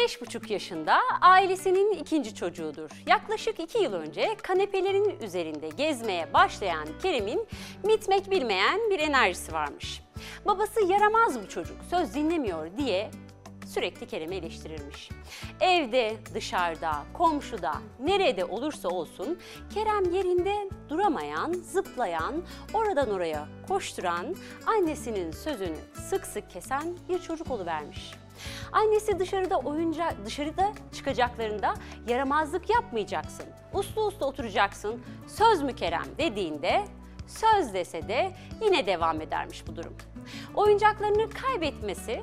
Kerem 5,5 yaşında, ailesinin ikinci çocuğudur. Yaklaşık 2 yıl önce kanepelerin üzerinde gezmeye başlayan Kerem'in mitmek bilmeyen bir enerjisi varmış. Babası yaramaz bu çocuk, söz dinlemiyor diye sürekli Kerem'i eleştirirmiş. Evde, dışarıda, komşuda, nerede olursa olsun Kerem yerinde duramayan, zıplayan, oradan oraya koşturan, annesinin sözünü sık sık kesen bir çocuk oluvermiş. Annesi dışarıda oyunca dışarıda çıkacaklarında yaramazlık yapmayacaksın. Uslu uslu oturacaksın. Söz mü Kerem dediğinde söz dese de yine devam edermiş bu durum. Oyuncaklarını kaybetmesi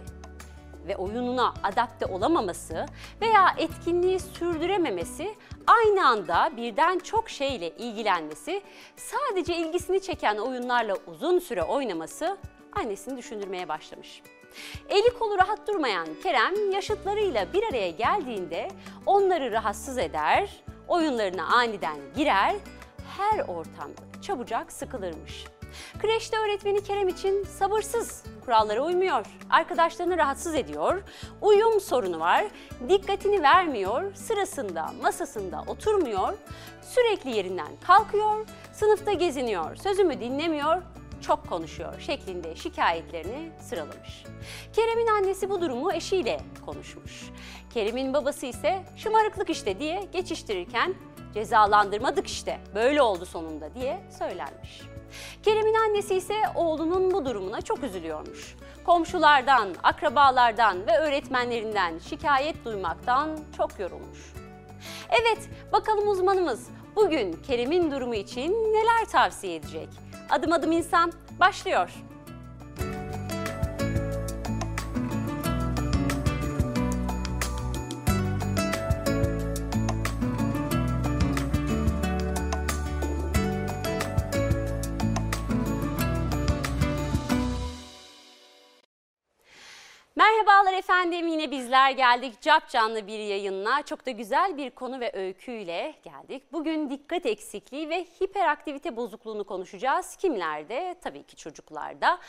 ve oyununa adapte olamaması veya etkinliği sürdürememesi aynı anda birden çok şeyle ilgilenmesi, sadece ilgisini çeken oyunlarla uzun süre oynaması annesini düşündürmeye başlamış. Eli kolu rahat durmayan Kerem yaşıtlarıyla bir araya geldiğinde onları rahatsız eder, oyunlarına aniden girer, her ortamda çabucak sıkılırmış. Kreşte öğretmeni Kerem için sabırsız, kurallara uymuyor, arkadaşlarını rahatsız ediyor, uyum sorunu var, dikkatini vermiyor, sırasında, masasında oturmuyor, sürekli yerinden kalkıyor, sınıfta geziniyor, sözümü dinlemiyor, çok konuşuyor şeklinde şikayetlerini sıralamış. Kerem'in annesi bu durumu eşiyle konuşmuş. Kerem'in babası ise şımarıklık işte diye geçiştirirken cezalandırmadık işte böyle oldu sonunda diye söylenmiş. Kerem'in annesi ise oğlunun bu durumuna çok üzülüyormuş. Komşulardan, akrabalardan ve öğretmenlerinden şikayet duymaktan çok yorulmuş. Evet, bakalım uzmanımız bugün Kerem'in durumu için neler tavsiye edecek? Adım adım insan başlıyor. Efendim yine bizler geldik cap canlı bir yayınla çok da güzel bir konu ve öyküyle geldik. Bugün dikkat eksikliği ve hiperaktivite bozukluğunu konuşacağız. Kimlerde? Tabii ki çocuklarda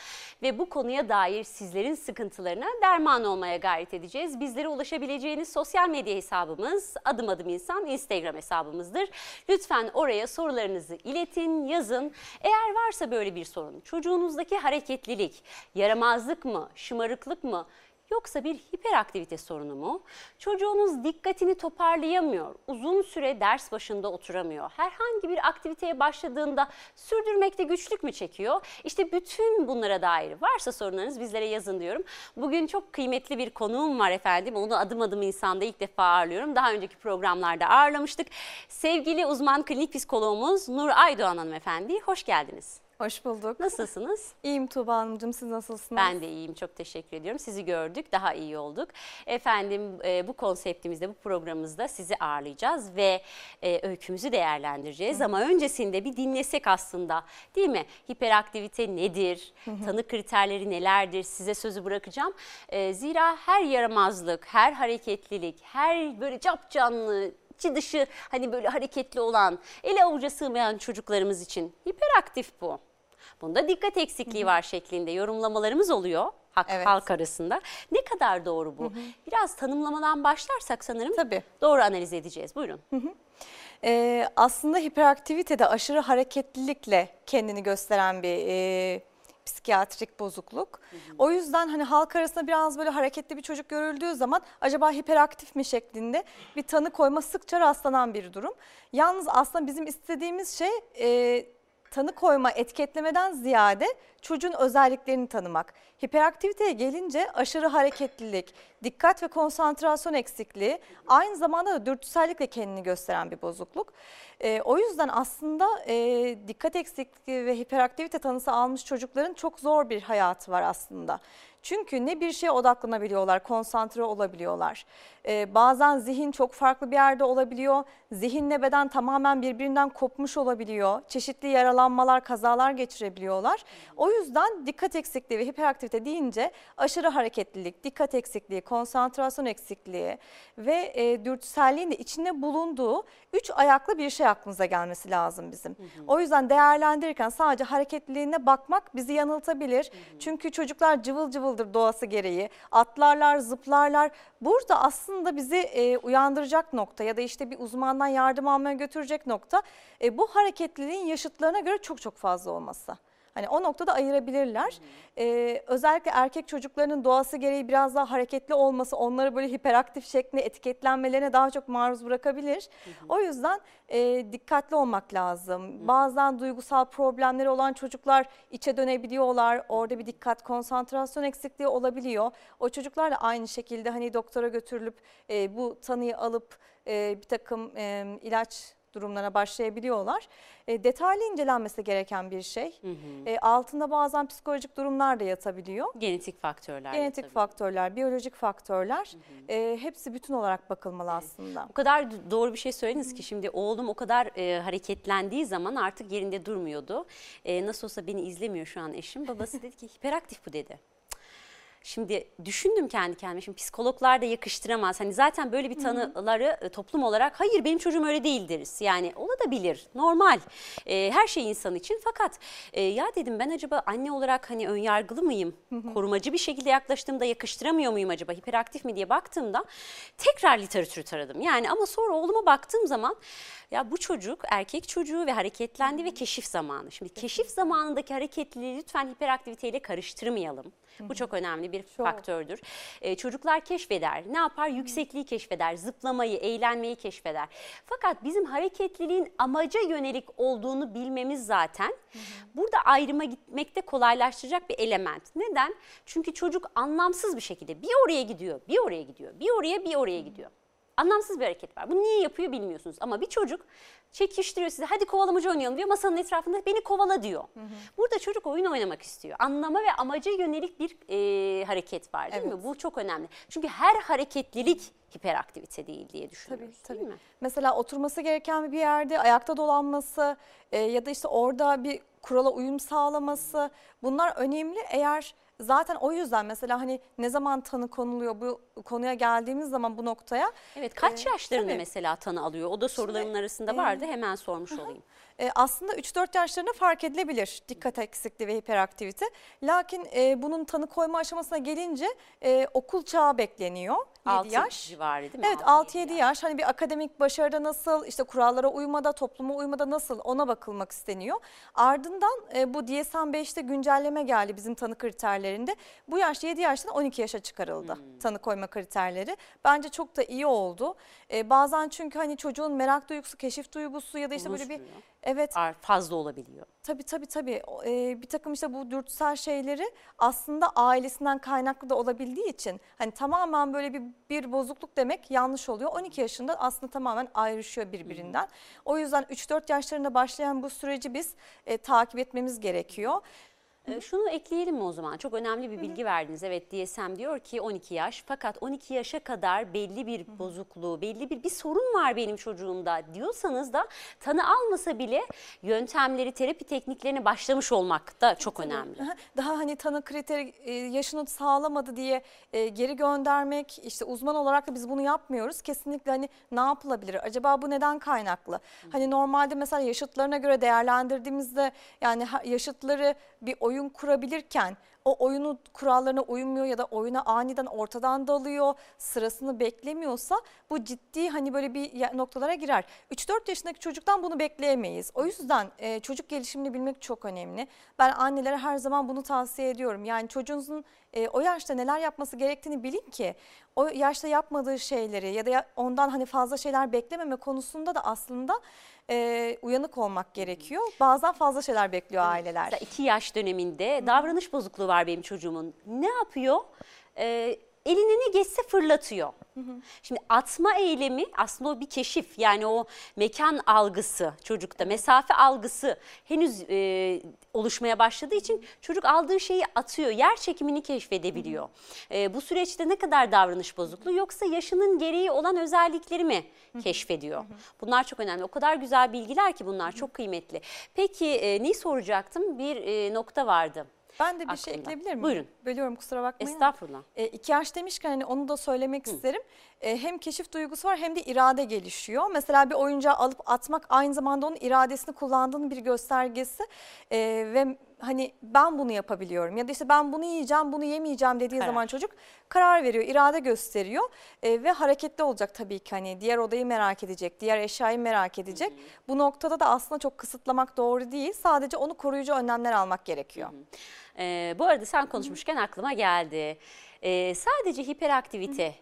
ve bu konuya dair sizlerin sıkıntılarına derman olmaya gayret edeceğiz. Bizlere ulaşabileceğiniz sosyal medya hesabımız adım adım insan Instagram hesabımızdır. Lütfen oraya sorularınızı iletin, yazın. Eğer varsa böyle bir sorun, çocuğunuzdaki hareketlilik, yaramazlık mı, şımarıklık mı, yoksa bir hiperaktivite sorunu mu? Çocuğunuz dikkatini toparlayamıyor, uzun süre ders başında oturamıyor. Herhangi bir aktiviteye başladığında sürdürmekte güçlük mü çekiyor? İşte bütün bunlara dair varsa sorunlarınız bizlere yazın diyorum. Bugün çok kıymetli bir konuğum var efendim. Onu adım adım insanda ilk defa ağırlıyorum. Daha önceki programlarda ağırlamıştık. Sevgili uzman klinik psikologumuz Nur Aydoğan hanımefendi. Hoş geldiniz. Hoş bulduk. Nasılsınız? İyiyim Tuğba Hanımcığım siz nasılsınız? Ben de iyiyim çok teşekkür ediyorum. Sizi gördük daha iyi olduk. Efendim e, bu konseptimizde bu programımızda sizi ağırlayacağız ve e, öykümüzü değerlendireceğiz. Hı. Ama öncesinde bir dinlesek aslında değil mi? Hiperaktivite nedir? Hı hı. Tanı kriterleri nelerdir? Size sözü bırakacağım. E, zira her yaramazlık, her hareketlilik, her böyle cap canlı içi dışı hani böyle hareketli olan, ele avuca sığmayan çocuklarımız için hiperaktif bu. Bunda dikkat eksikliği var şeklinde yorumlamalarımız oluyor halk, evet. halk arasında. Ne kadar doğru bu? Hı hı. Biraz tanımlamadan başlarsak sanırım Tabii. doğru analiz edeceğiz. Buyurun. Hı hı. Ee, aslında hiperaktivite de aşırı hareketlilikle kendini gösteren bir e, psikiyatrik bozukluk. Hı hı. O yüzden hani halk arasında biraz böyle hareketli bir çocuk görüldüğü zaman acaba hiperaktif mi şeklinde bir tanı koyma sıkça rastlanan bir durum. Yalnız aslında bizim istediğimiz şey... E, tanı koyma, etiketlemeden ziyade çocuğun özelliklerini tanımak. Hiperaktiviteye gelince aşırı hareketlilik, dikkat ve konsantrasyon eksikliği, aynı zamanda da dürtüsellikle kendini gösteren bir bozukluk. E, o yüzden aslında e, dikkat eksikliği ve hiperaktivite tanısı almış çocukların çok zor bir hayatı var aslında. Çünkü ne bir şeye odaklanabiliyorlar, konsantre olabiliyorlar. Ee, bazen zihin çok farklı bir yerde olabiliyor. Zihinle beden tamamen birbirinden kopmuş olabiliyor. Çeşitli yaralanmalar, kazalar geçirebiliyorlar. O yüzden dikkat eksikliği ve hiperaktivite deyince aşırı hareketlilik, dikkat eksikliği, konsantrasyon eksikliği ve e, dürtüselliğin de içinde bulunduğu üç ayaklı bir şey aklımıza gelmesi lazım bizim. Hı hı. O yüzden değerlendirirken sadece hareketliliğine bakmak bizi yanıltabilir. Hı hı. Çünkü çocuklar cıvıl cıvıl travel'dır doğası gereği. Atlarlar, zıplarlar. Burada aslında bizi e, uyandıracak nokta ya da işte bir uzmandan yardım almaya götürecek nokta e, bu hareketliliğin yaşıtlarına göre çok çok fazla olması. Hani o noktada ayırabilirler. Ee, özellikle erkek çocuklarının doğası gereği biraz daha hareketli olması onları böyle hiperaktif şeklinde etiketlenmelerine daha çok maruz bırakabilir. O yüzden e, dikkatli olmak lazım. Bazen duygusal problemleri olan çocuklar içe dönebiliyorlar. Orada bir dikkat konsantrasyon eksikliği olabiliyor. O çocuklar da aynı şekilde hani doktora götürülüp e, bu tanıyı alıp e, bir takım e, ilaç durumlarına başlayabiliyorlar. E, detaylı incelenmesi gereken bir şey. E, altında bazen psikolojik durumlar da yatabiliyor. Genetik faktörler. Genetik tabii. faktörler, biyolojik faktörler e, hepsi bütün olarak bakılmalı aslında. O kadar doğru bir şey söylediniz ki şimdi oğlum o kadar e, hareketlendiği zaman artık yerinde durmuyordu. E, nasıl olsa beni izlemiyor şu an eşim. Babası dedi ki hiperaktif bu dedi. Şimdi düşündüm kendi kendime. Şimdi psikologlar da yakıştıramaz. Hani zaten böyle bir tanıları e, toplum olarak hayır benim çocuğum öyle değil deriz. Yani olabilir. Normal. E, her şey insan için. Fakat e, ya dedim ben acaba anne olarak hani önyargılı mıyım? Korumacı bir şekilde yaklaştığımda yakıştıramıyor muyum acaba? Hiperaktif mi diye baktığımda tekrar literatürü taradım. Yani ama sonra oğluma baktığım zaman ya bu çocuk erkek çocuğu ve hareketlendi ve keşif zamanı. Şimdi keşif zamanındaki hareketliliği lütfen hiperaktiviteyle karıştırmayalım. Bu çok önemli bir faktördür. Ee, çocuklar keşfeder. Ne yapar? Yüksekliği keşfeder. Zıplamayı, eğlenmeyi keşfeder. Fakat bizim hareketliliğin amaca yönelik olduğunu bilmemiz zaten burada ayrıma gitmekte kolaylaştıracak bir element. Neden? Çünkü çocuk anlamsız bir şekilde bir oraya gidiyor, bir oraya gidiyor, bir oraya, bir oraya gidiyor. Anlamsız bir hareket var. Bunu niye yapıyor bilmiyorsunuz. Ama bir çocuk çekiştiriyor sizi. Hadi kovalamacı oynayalım diyor. Masanın etrafında beni kovala diyor. Burada çocuk oyun oynamak istiyor. Anlama ve amaca yönelik bir e, hareket var değil mi? Evet. Bu çok önemli. Çünkü her hareketlilik hiperaktivite değil diye düşünüyoruz. Tabii, Değil tabii. mi? Mesela oturması gereken bir yerde ayakta dolanması e, ya da işte orada bir kurala uyum sağlaması bunlar önemli. Eğer zaten o yüzden mesela hani ne zaman tanı konuluyor bu konuya geldiğimiz zaman bu noktaya Evet kaç Ee, yaşlarında tabii. mesela tanı alıyor? O da sorularımın arasında vardı. Hemen sormuş olayım. E, aslında 3-4 yaşlarında fark edilebilir dikkat eksikliği ve hiperaktivite. Lakin e, bunun tanı koyma aşamasına gelince e, okul çağı bekleniyor. 7 6 yaş. civarı değil mi? Evet 6-7 yaş hani bir akademik başarıda nasıl işte kurallara uymada topluma uymada nasıl ona bakılmak isteniyor. Ardından e, bu DSM-5'te güncelleme geldi bizim tanı kriterlerinde. Bu yaş 7 yaştan 12 yaşa çıkarıldı Hmm. tanı koyma kriterleri. Bence çok da iyi oldu. E, bazen çünkü hani çocuğun merak duygusu, keşif duygusu ya da işte Uzun böyle bir evet Fazla olabiliyor. Tabii tabii tabii. O, e, bir takım işte bu dürtüsel şeyleri aslında ailesinden kaynaklı da olabildiği için hani tamamen böyle bir bir bozukluk demek yanlış oluyor. 12 yaşında aslında tamamen ayrışıyor birbirinden. O yüzden 3-4 yaşlarında başlayan bu süreci biz e, takip etmemiz gerekiyor. Ee, Şunu ekleyelim mi o zaman? Çok önemli bir bilgi verdiniz. Evet DSM diyor ki 12 yaş fakat 12 yaşa kadar belli bir bozukluğu, belli bir bir sorun var benim çocuğumda diyorsanız da tanı almasa bile yöntemleri, terapi tekniklerine başlamış olmak da çok önemli. Aha, Daha hani tanı kriteri e, yaşını sağlamadı diye e, geri göndermek işte uzman olarak da biz bunu yapmıyoruz. Kesinlikle hani ne yapılabilir? Acaba bu neden kaynaklı? Hani normalde mesela yaşıtlarına göre değerlendirdiğimizde yani ha- yaşıtları bir oyun kurabilirken o oyunu kurallarına uymuyor ya da oyuna aniden ortadan dalıyor, sırasını beklemiyorsa bu ciddi hani böyle bir noktalara girer. 3-4 yaşındaki çocuktan bunu bekleyemeyiz. O yüzden e, çocuk gelişimini bilmek çok önemli. Ben annelere her zaman bunu tavsiye ediyorum. Yani çocuğunuzun e, o yaşta neler yapması gerektiğini bilin ki o yaşta yapmadığı şeyleri ya da ondan hani fazla şeyler beklememe konusunda da aslında e, uyanık olmak gerekiyor. Bazen fazla şeyler bekliyor aileler. Mesela 2 yaş döneminde davranış bozukluğu var benim çocuğumun. Ne yapıyor? Ee, eline ne geçse fırlatıyor. Şimdi atma eylemi aslında o bir keşif. Yani o mekan algısı çocukta, mesafe algısı henüz e, oluşmaya başladığı için çocuk aldığı şeyi atıyor. Yer çekimini keşfedebiliyor. E, bu süreçte ne kadar davranış bozukluğu yoksa yaşının gereği olan özellikleri mi keşfediyor? Bunlar çok önemli. O kadar güzel bilgiler ki bunlar çok kıymetli. Peki e, neyi soracaktım? Bir e, nokta vardı. Ben de bir şey aklımda. ekleyebilir miyim? Buyurun. Bölüyorum kusura bakmayın. Estağfurullah. E, iki yaş demişken hani onu da söylemek isterim. E, hem keşif duygusu var hem de irade gelişiyor. Mesela bir oyuncağı alıp atmak aynı zamanda onun iradesini kullandığının bir göstergesi. E, ve hani ben bunu yapabiliyorum ya da işte ben bunu yiyeceğim bunu yemeyeceğim dediği Karar. zaman çocuk karar veriyor, irade gösteriyor E, ve hareketli olacak tabii ki hani diğer odayı merak edecek, diğer eşyayı merak edecek. Bu noktada da aslında çok kısıtlamak doğru değil. Sadece onu koruyucu önlemler almak gerekiyor. Ee, bu arada sen konuşmuşken aklıma geldi. Ee, sadece hiperaktivite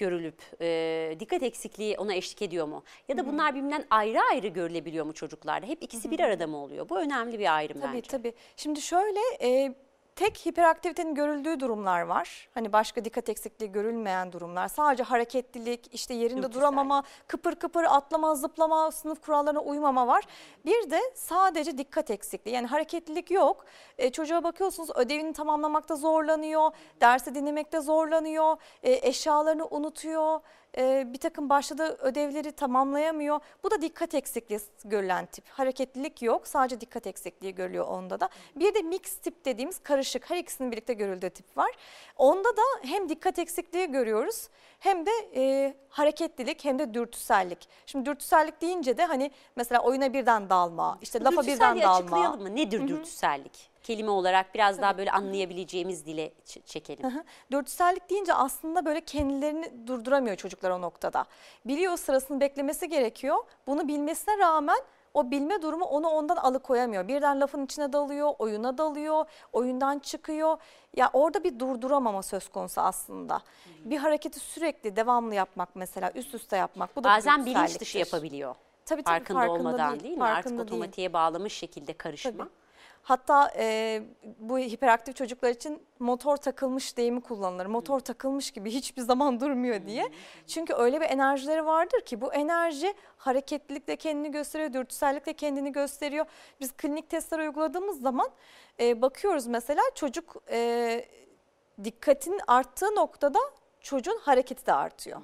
görülüp e, dikkat eksikliği ona eşlik ediyor mu? Ya da bunlar birbirinden ayrı ayrı görülebiliyor mu çocuklarda? Hep ikisi bir arada mı oluyor? Bu önemli bir ayrım Tabii bence. tabii. Şimdi şöyle e, tek hiperaktivitenin görüldüğü durumlar var. Hani başka dikkat eksikliği görülmeyen durumlar. Sadece hareketlilik, işte yerinde Dürtüsel. duramama, kıpır kıpır atlama, zıplama, sınıf kurallarına uymama var. Bir de sadece dikkat eksikliği. Yani hareketlilik yok. E, çocuğa bakıyorsunuz ödevini tamamlamakta zorlanıyor, dersi dinlemekte zorlanıyor, e, eşyalarını unutuyor. E, bir takım başladığı ödevleri tamamlayamıyor. Bu da dikkat eksikliği görülen tip. Hareketlilik yok sadece dikkat eksikliği görülüyor onda da. Bir de mix tip dediğimiz karışık her ikisinin birlikte görüldüğü tip var. Onda da hem dikkat eksikliği görüyoruz hem de e, hareketlilik hem de dürtüsellik. Şimdi dürtüsellik deyince de hani mesela oyuna birden dalma, işte lafa birden dalma. açıklayalım mı? Nedir dürtüsellik? Kelime olarak biraz daha böyle anlayabileceğimiz dile çekelim. Hı hı. Dürtüsellik deyince aslında böyle kendilerini durduramıyor çocuklar o noktada. Biliyor sırasını beklemesi gerekiyor. Bunu bilmesine rağmen o bilme durumu onu ondan alıkoyamıyor. Birden lafın içine dalıyor, oyuna dalıyor, oyundan çıkıyor. Ya orada bir durduramama söz konusu aslında. Bir hareketi sürekli devamlı yapmak mesela üst üste yapmak. Bu da Bazen bilinç dışı dürtüselliktir. yapabiliyor. Tabii, tabii, farkında, olmadan değil, değil, mi? Artık farkında değil. otomatiğe bağlamış şekilde karışma. Tabii. Hatta e, bu hiperaktif çocuklar için motor takılmış deyimi kullanılır. Motor takılmış gibi hiçbir zaman durmuyor diye. Çünkü öyle bir enerjileri vardır ki bu enerji hareketlilikle kendini gösteriyor, dürtüsellikle kendini gösteriyor. Biz klinik testler uyguladığımız zaman e, bakıyoruz mesela çocuk e, dikkatin arttığı noktada çocuğun hareketi de artıyor.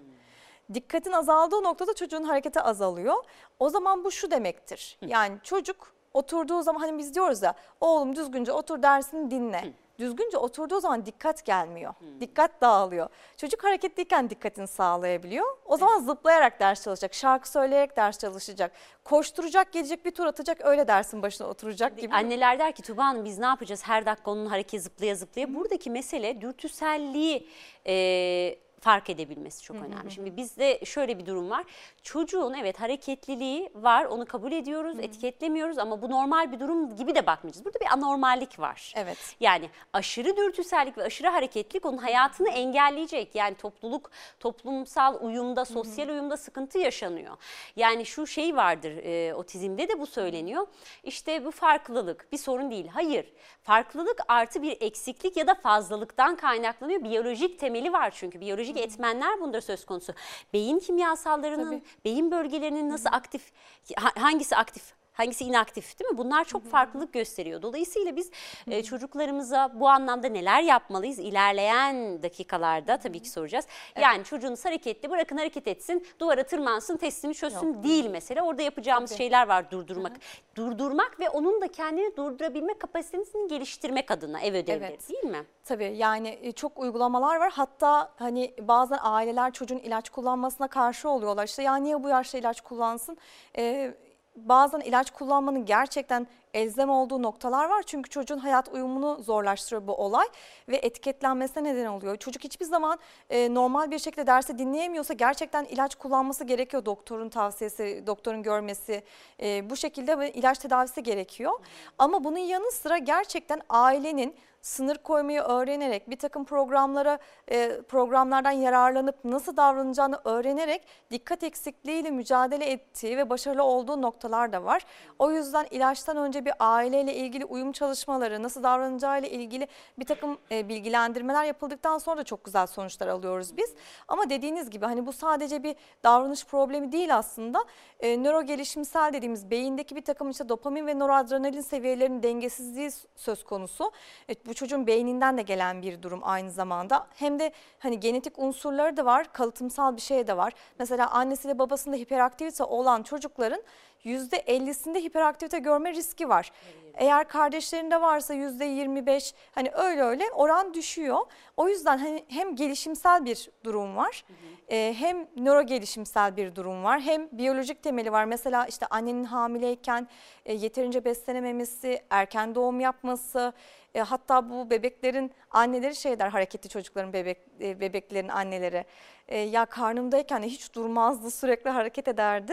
Dikkatin azaldığı noktada çocuğun hareketi azalıyor. O zaman bu şu demektir. Yani çocuk oturduğu zaman hani biz diyoruz ya oğlum düzgünce otur dersini dinle. Düzgünce oturduğu zaman dikkat gelmiyor. Dikkat dağılıyor. Çocuk hareketliyken dikkatini sağlayabiliyor. O zaman zıplayarak ders çalışacak, şarkı söyleyerek ders çalışacak, koşturacak, gelecek bir tur atacak, öyle dersin başına oturacak gibi. Anneler der ki Tuba Hanım biz ne yapacağız her dakika onun hareket zıplaya zıplaya. Buradaki mesele dürtüselliği e, fark edebilmesi çok önemli. Şimdi bizde şöyle bir durum var. Çocuğun evet hareketliliği var onu kabul ediyoruz, etiketlemiyoruz ama bu normal bir durum gibi de bakmayacağız. Burada bir anormallik var. Evet. Yani aşırı dürtüsellik ve aşırı hareketlilik onun hayatını engelleyecek. Yani topluluk, toplumsal uyumda, sosyal uyumda sıkıntı yaşanıyor. Yani şu şey vardır e, otizmde de bu söyleniyor. İşte bu farklılık bir sorun değil. Hayır. Farklılık artı bir eksiklik ya da fazlalıktan kaynaklanıyor. Biyolojik temeli var çünkü. Biyolojik etmenler bunda söz konusu. Beyin kimyasallarının, Tabii. beyin bölgelerinin nasıl aktif, ha- hangisi aktif, hangisi inaktif değil mi? Bunlar çok farklılık gösteriyor. Dolayısıyla biz e, çocuklarımıza bu anlamda neler yapmalıyız? İlerleyen dakikalarda tabii ki soracağız. Yani çocuğunuz hareketli bırakın hareket etsin, duvara tırmansın, testimi çözsün değil mesela. Orada yapacağımız Tabii. şeyler var durdurmak. Durdurmak ve onun da kendini durdurabilme kapasitesini geliştirmek adına ev ödevleri Evet. değil mi? Tabii yani e, çok uygulamalar var. Hatta hani bazen aileler çocuğun ilaç kullanmasına karşı oluyorlar. İşte ya niye bu yaşta ilaç kullansın? Ee, bazen ilaç kullanmanın gerçekten elzem olduğu noktalar var. Çünkü çocuğun hayat uyumunu zorlaştırıyor bu olay ve etiketlenmesine neden oluyor. Çocuk hiçbir zaman e, normal bir şekilde dersi dinleyemiyorsa gerçekten ilaç kullanması gerekiyor. Doktorun tavsiyesi, doktorun görmesi e, bu şekilde ilaç tedavisi gerekiyor. Ama bunun yanı sıra gerçekten ailenin sınır koymayı öğrenerek bir takım programlara e, programlardan yararlanıp nasıl davranacağını öğrenerek dikkat eksikliğiyle mücadele ettiği ve başarılı olduğu noktalar da var. O yüzden ilaçtan önce bir aileyle ilgili uyum çalışmaları, nasıl davranacağıyla ilgili bir takım e, bilgilendirmeler yapıldıktan sonra da çok güzel sonuçlar alıyoruz biz. Ama dediğiniz gibi hani bu sadece bir davranış problemi değil aslında. E, nöro gelişimsel dediğimiz beyindeki bir takım işte dopamin ve noradrenalin seviyelerinin dengesizliği söz konusu. Evet, bu çocuğun beyninden de gelen bir durum aynı zamanda. Hem de hani genetik unsurları da var, kalıtımsal bir şey de var. Mesela annesiyle babasında hiperaktivite olan çocukların %50'sinde hiperaktivite görme riski var. Eğer kardeşlerinde varsa %25 hani öyle öyle oran düşüyor. O yüzden hani hem gelişimsel bir durum var e, hem nöro gelişimsel bir durum var hem biyolojik temeli var. Mesela işte annenin hamileyken e, yeterince beslenememesi, erken doğum yapması e, hatta bu bebeklerin anneleri şey der hareketli çocukların bebek bebeklerin anneleri e, ya karnımdayken hiç durmazdı sürekli hareket ederdi.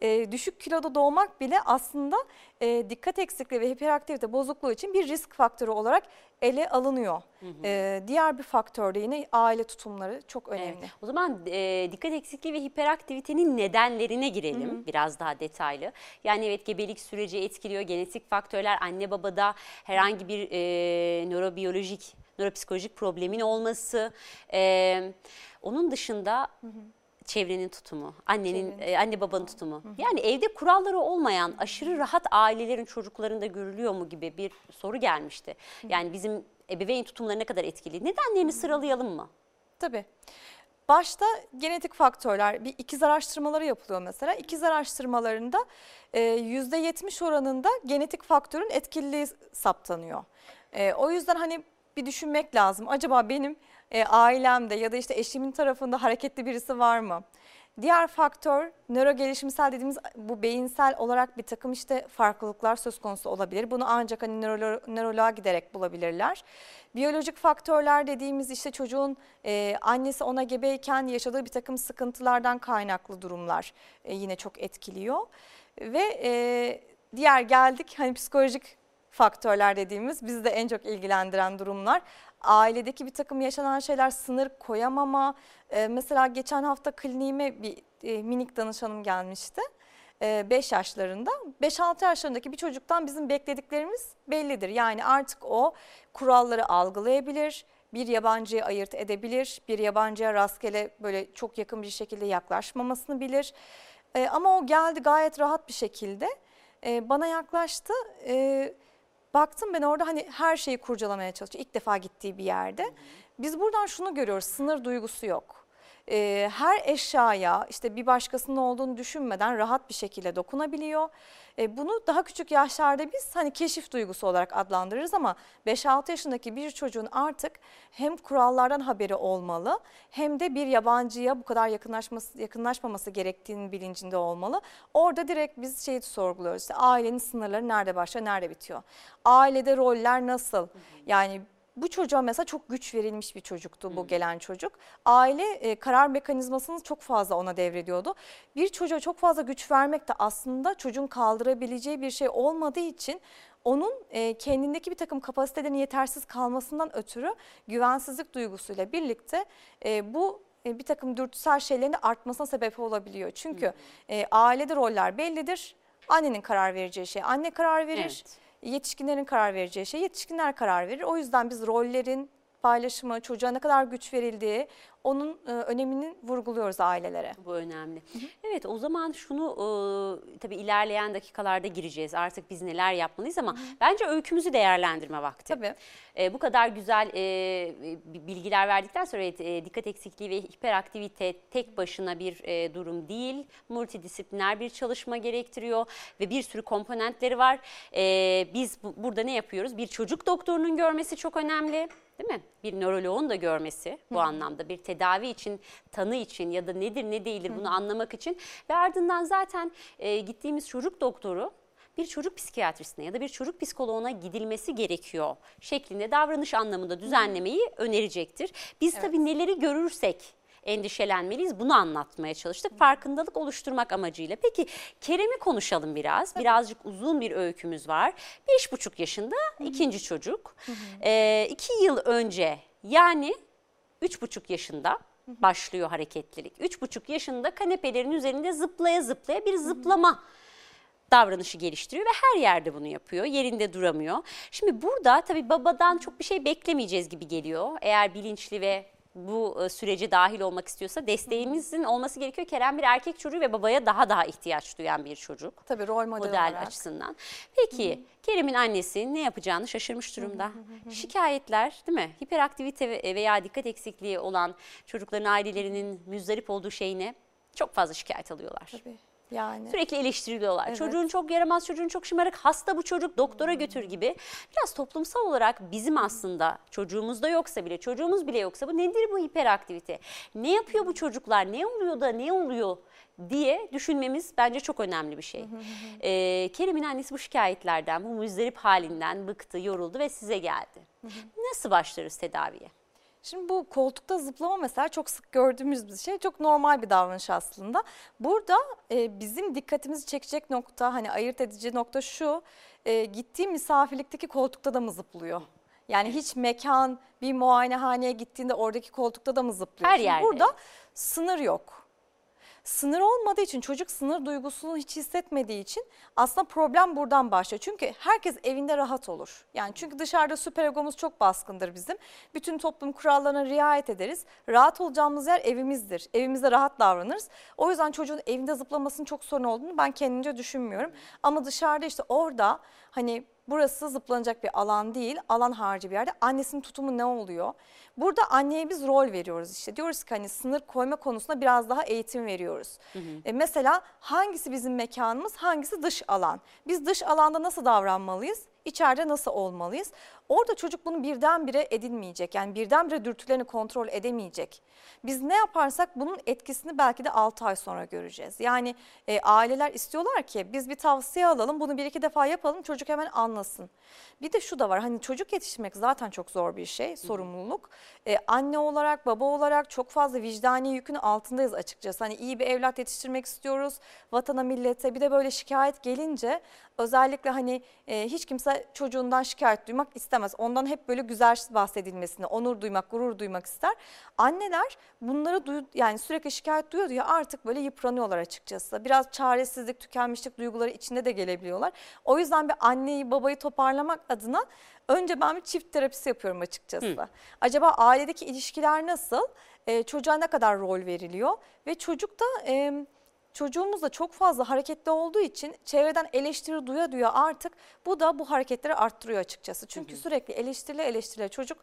E, düşük kiloda doğmak bile aslında e, dikkat eksikliği ve hiperaktivite bozukluğu için bir risk faktörü olarak ele alınıyor. Hı hı. E, diğer bir faktör de yine aile tutumları çok önemli. Evet. O zaman e, dikkat eksikliği ve hiperaktivitenin nedenlerine girelim hı hı. biraz daha detaylı. Yani evet gebelik süreci etkiliyor, genetik faktörler anne babada herhangi bir e, nörobiyolojik, nöropsikolojik problemin olması... E, onun dışında hı hı. çevrenin tutumu, annenin e, anne babanın tutumu. Hı hı. Yani evde kuralları olmayan aşırı rahat ailelerin çocuklarında görülüyor mu gibi bir soru gelmişti. Hı hı. Yani bizim ebeveyn tutumları ne kadar etkili? Nedenlerini sıralayalım mı? Tabii. Başta genetik faktörler, bir ikiz araştırmaları yapılıyor mesela. İkiz araştırmalarında %70 e, oranında genetik faktörün etkililiği saptanıyor. E, o yüzden hani bir düşünmek lazım. Acaba benim e, ailemde ya da işte eşimin tarafında hareketli birisi var mı? Diğer faktör nöro gelişimsel dediğimiz bu beyinsel olarak bir takım işte farklılıklar söz konusu olabilir. Bunu ancak hani nörolo nöroloğa giderek bulabilirler. Biyolojik faktörler dediğimiz işte çocuğun e, annesi ona gebeyken yaşadığı bir takım sıkıntılardan kaynaklı durumlar e, yine çok etkiliyor. Ve e, diğer geldik hani psikolojik faktörler dediğimiz bizi de en çok ilgilendiren durumlar ailedeki bir takım yaşanan şeyler sınır koyamama. E, mesela geçen hafta kliniğime bir e, minik danışanım gelmişti. 5 e, yaşlarında 5-6 yaşlarındaki bir çocuktan bizim beklediklerimiz bellidir. Yani artık o kuralları algılayabilir, bir yabancıyı ayırt edebilir, bir yabancıya rastgele böyle çok yakın bir şekilde yaklaşmamasını bilir. E, ama o geldi gayet rahat bir şekilde e, bana yaklaştı. E, Baktım ben orada hani her şeyi kurcalamaya çalışıyor. İlk defa gittiği bir yerde. Biz buradan şunu görüyoruz sınır duygusu yok e, her eşyaya işte bir başkasının olduğunu düşünmeden rahat bir şekilde dokunabiliyor. E, bunu daha küçük yaşlarda biz hani keşif duygusu olarak adlandırırız ama 5-6 yaşındaki bir çocuğun artık hem kurallardan haberi olmalı hem de bir yabancıya bu kadar yakınlaşması, yakınlaşmaması gerektiğinin bilincinde olmalı. Orada direkt biz şeyi sorguluyoruz işte ailenin sınırları nerede başlıyor nerede bitiyor? Ailede roller nasıl? Yani bu çocuğa mesela çok güç verilmiş bir çocuktu bu hmm. gelen çocuk. Aile e, karar mekanizmasını çok fazla ona devrediyordu. Bir çocuğa çok fazla güç vermek de aslında çocuğun kaldırabileceği bir şey olmadığı için onun e, kendindeki bir takım kapasitelerin yetersiz kalmasından ötürü güvensizlik duygusuyla birlikte e, bu e, bir takım dürtüsel şeylerin artmasına sebep olabiliyor. Çünkü hmm. e, ailede roller bellidir. Annenin karar vereceği şey anne karar verir. Evet yetişkinlerin karar vereceği şey yetişkinler karar verir. O yüzden biz rollerin paylaşımı, çocuğa ne kadar güç verildiği, onun e, önemini vurguluyoruz ailelere. Bu önemli. Hı hı. Evet o zaman şunu e, tabii ilerleyen dakikalarda gireceğiz. Artık biz neler yapmalıyız ama hı hı. bence öykümüzü değerlendirme vakti. Tabii. E, bu kadar güzel e, bilgiler verdikten sonra e, dikkat eksikliği ve hiperaktivite tek başına bir e, durum değil. Multidisipliner bir çalışma gerektiriyor ve bir sürü komponentleri var. E, biz bu, burada ne yapıyoruz? Bir çocuk doktorunun görmesi çok önemli değil mi? Bir nöroloğun da görmesi bu Hı. anlamda bir tedavi için, tanı için ya da nedir ne değildir bunu Hı. anlamak için ve ardından zaten e, gittiğimiz çocuk doktoru bir çocuk psikiyatrisine ya da bir çocuk psikoloğuna gidilmesi gerekiyor şeklinde davranış anlamında düzenlemeyi önerecektir. Biz evet. tabii neleri görürsek endişelenmeliyiz. Bunu anlatmaya çalıştık. Farkındalık oluşturmak amacıyla. Peki Kerem'i konuşalım biraz. Birazcık uzun bir öykümüz var. Beş buçuk yaşında ikinci çocuk. Ee, iki yıl önce yani üç buçuk yaşında başlıyor hareketlilik. Üç buçuk yaşında kanepelerin üzerinde zıplaya zıplaya bir zıplama davranışı geliştiriyor ve her yerde bunu yapıyor. Yerinde duramıyor. Şimdi burada tabii babadan çok bir şey beklemeyeceğiz gibi geliyor. Eğer bilinçli ve bu e, sürece dahil olmak istiyorsa desteğimizin olması gerekiyor. Kerem bir erkek çocuğu ve babaya daha daha ihtiyaç duyan bir çocuk. Tabii rol model, model olarak. açısından. Peki. Kerem'in annesi ne yapacağını şaşırmış durumda. Şikayetler değil mi? Hiperaktivite veya dikkat eksikliği olan çocukların ailelerinin müzdarip olduğu şeyine çok fazla şikayet alıyorlar. Tabii. Yani. Sürekli eleştiriliyorlar. Evet. Çocuğun çok yaramaz, çocuğun çok şımarık, hasta bu çocuk, doktora götür gibi. Biraz toplumsal olarak bizim aslında çocuğumuzda yoksa bile, çocuğumuz bile yoksa bu nedir bu hiperaktivite? Ne yapıyor bu çocuklar? Ne oluyor da ne oluyor? diye düşünmemiz bence çok önemli bir şey. Ee, Kerem'in annesi bu şikayetlerden, bu müzdarip halinden bıktı, yoruldu ve size geldi. Nasıl başlarız tedaviye? Şimdi bu koltukta zıplama mesela çok sık gördüğümüz bir şey. Çok normal bir davranış aslında. Burada e, bizim dikkatimizi çekecek nokta hani ayırt edici nokta şu. E, gittiği misafirlikteki koltukta da mı zıplıyor? Yani hiç mekan bir muayenehaneye gittiğinde oradaki koltukta da mı zıplıyor? Her yerde. Burada sınır yok. Sınır olmadığı için çocuk sınır duygusunu hiç hissetmediği için aslında problem buradan başlıyor. Çünkü herkes evinde rahat olur. Yani çünkü dışarıda süper egomuz çok baskındır bizim. Bütün toplum kurallarına riayet ederiz. Rahat olacağımız yer evimizdir. Evimizde rahat davranırız. O yüzden çocuğun evinde zıplamasının çok sorun olduğunu ben kendimce düşünmüyorum. Ama dışarıda işte orada hani burası zıplanacak bir alan değil, alan harici bir yerde. Annesinin tutumu ne oluyor? Burada anneye biz rol veriyoruz işte. Diyoruz ki hani sınır koyma konusunda biraz daha eğitim veriyoruz. E, mesela hangisi bizim mekanımız, hangisi dış alan? Biz dış alanda nasıl davranmalıyız? İçeride nasıl olmalıyız? Orada çocuk bunu birdenbire edinmeyecek. Yani birdenbire dürtülerini kontrol edemeyecek. Biz ne yaparsak bunun etkisini belki de 6 ay sonra göreceğiz. Yani e, aileler istiyorlar ki biz bir tavsiye alalım, bunu bir iki defa yapalım, çocuk hemen anlasın. Bir de şu da var hani çocuk yetiştirmek zaten çok zor bir şey, sorumluluk. E, anne olarak, baba olarak çok fazla vicdani yükün altındayız açıkçası. Hani iyi bir evlat yetiştirmek istiyoruz, vatana, millete. Bir de böyle şikayet gelince özellikle hani e, hiç kimse çocuğundan şikayet duymak istemez. Ondan hep böyle güzel bahsedilmesini, onur duymak, gurur duymak ister. Anneler bunları duy, yani sürekli şikayet duyuyor diye artık böyle yıpranıyorlar açıkçası. Biraz çaresizlik, tükenmişlik duyguları içinde de gelebiliyorlar. O yüzden bir anneyi, babayı toparlamak adına önce ben bir çift terapisi yapıyorum açıkçası. Acaba ailedeki ilişkiler nasıl? E, çocuğa ne kadar rol veriliyor? Ve çocuk da... E, Çocuğumuz da çok fazla hareketli olduğu için çevreden eleştiri duya duya artık bu da bu hareketleri arttırıyor açıkçası. Çünkü sürekli eleştirile eleştirile çocuk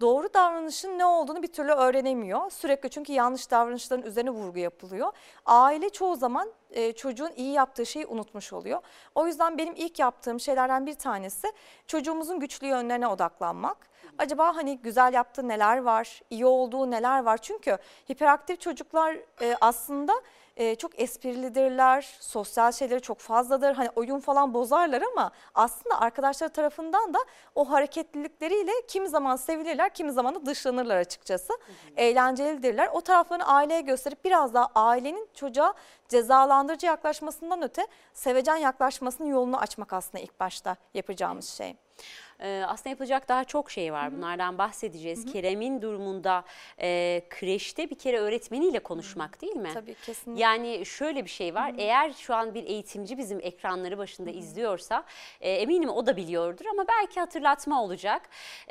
doğru davranışın ne olduğunu bir türlü öğrenemiyor. Sürekli çünkü yanlış davranışların üzerine vurgu yapılıyor. Aile çoğu zaman e, çocuğun iyi yaptığı şeyi unutmuş oluyor. O yüzden benim ilk yaptığım şeylerden bir tanesi çocuğumuzun güçlü yönlerine odaklanmak. Acaba hani güzel yaptığı neler var, iyi olduğu neler var? Çünkü hiperaktif çocuklar e, aslında e, çok esprilidirler, sosyal şeyleri çok fazladır. Hani oyun falan bozarlar ama aslında arkadaşları tarafından da o hareketlilikleriyle kimi zaman sevilirler, kimi zaman da dışlanırlar açıkçası. Eğlencelidirler. O taraflarını aileye gösterip biraz daha ailenin çocuğa cezalandırıcı yaklaşmasından öte sevecen yaklaşmasının yolunu açmak aslında ilk başta yapacağımız şey. Ee, aslında yapılacak daha çok şey var. Bunlardan bahsedeceğiz. Kerem'in durumunda e, kreşte bir kere öğretmeniyle konuşmak değil mi? Tabii kesinlikle. Yani şöyle bir şey var. Eğer şu an bir eğitimci bizim ekranları başında izliyorsa e, eminim o da biliyordur ama belki hatırlatma olacak.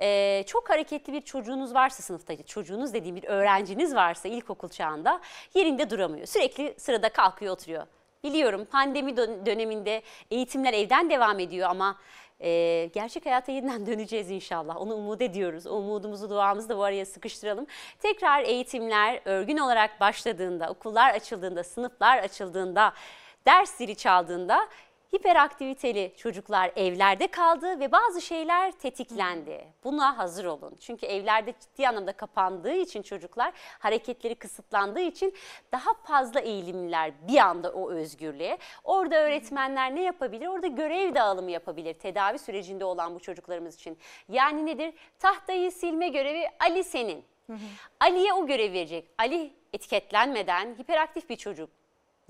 E, çok hareketli bir çocuğunuz varsa sınıfta, çocuğunuz dediğim bir öğrenciniz varsa ilkokul çağında yerinde duramıyor. Sürekli sırada kalkıyor oturuyor. Biliyorum pandemi dön- döneminde eğitimler evden devam ediyor ama e, gerçek hayata yeniden döneceğiz inşallah. Onu umut ediyoruz. O umudumuzu, duamızı da bu araya sıkıştıralım. Tekrar eğitimler örgün olarak başladığında, okullar açıldığında, sınıflar açıldığında, ders zili çaldığında hiperaktiviteli çocuklar evlerde kaldı ve bazı şeyler tetiklendi. Buna hazır olun. Çünkü evlerde ciddi anlamda kapandığı için çocuklar hareketleri kısıtlandığı için daha fazla eğilimliler bir anda o özgürlüğe. Orada öğretmenler ne yapabilir? Orada görev dağılımı yapabilir tedavi sürecinde olan bu çocuklarımız için. Yani nedir? Tahtayı silme görevi Ali senin. Ali'ye o görev verecek. Ali etiketlenmeden hiperaktif bir çocuk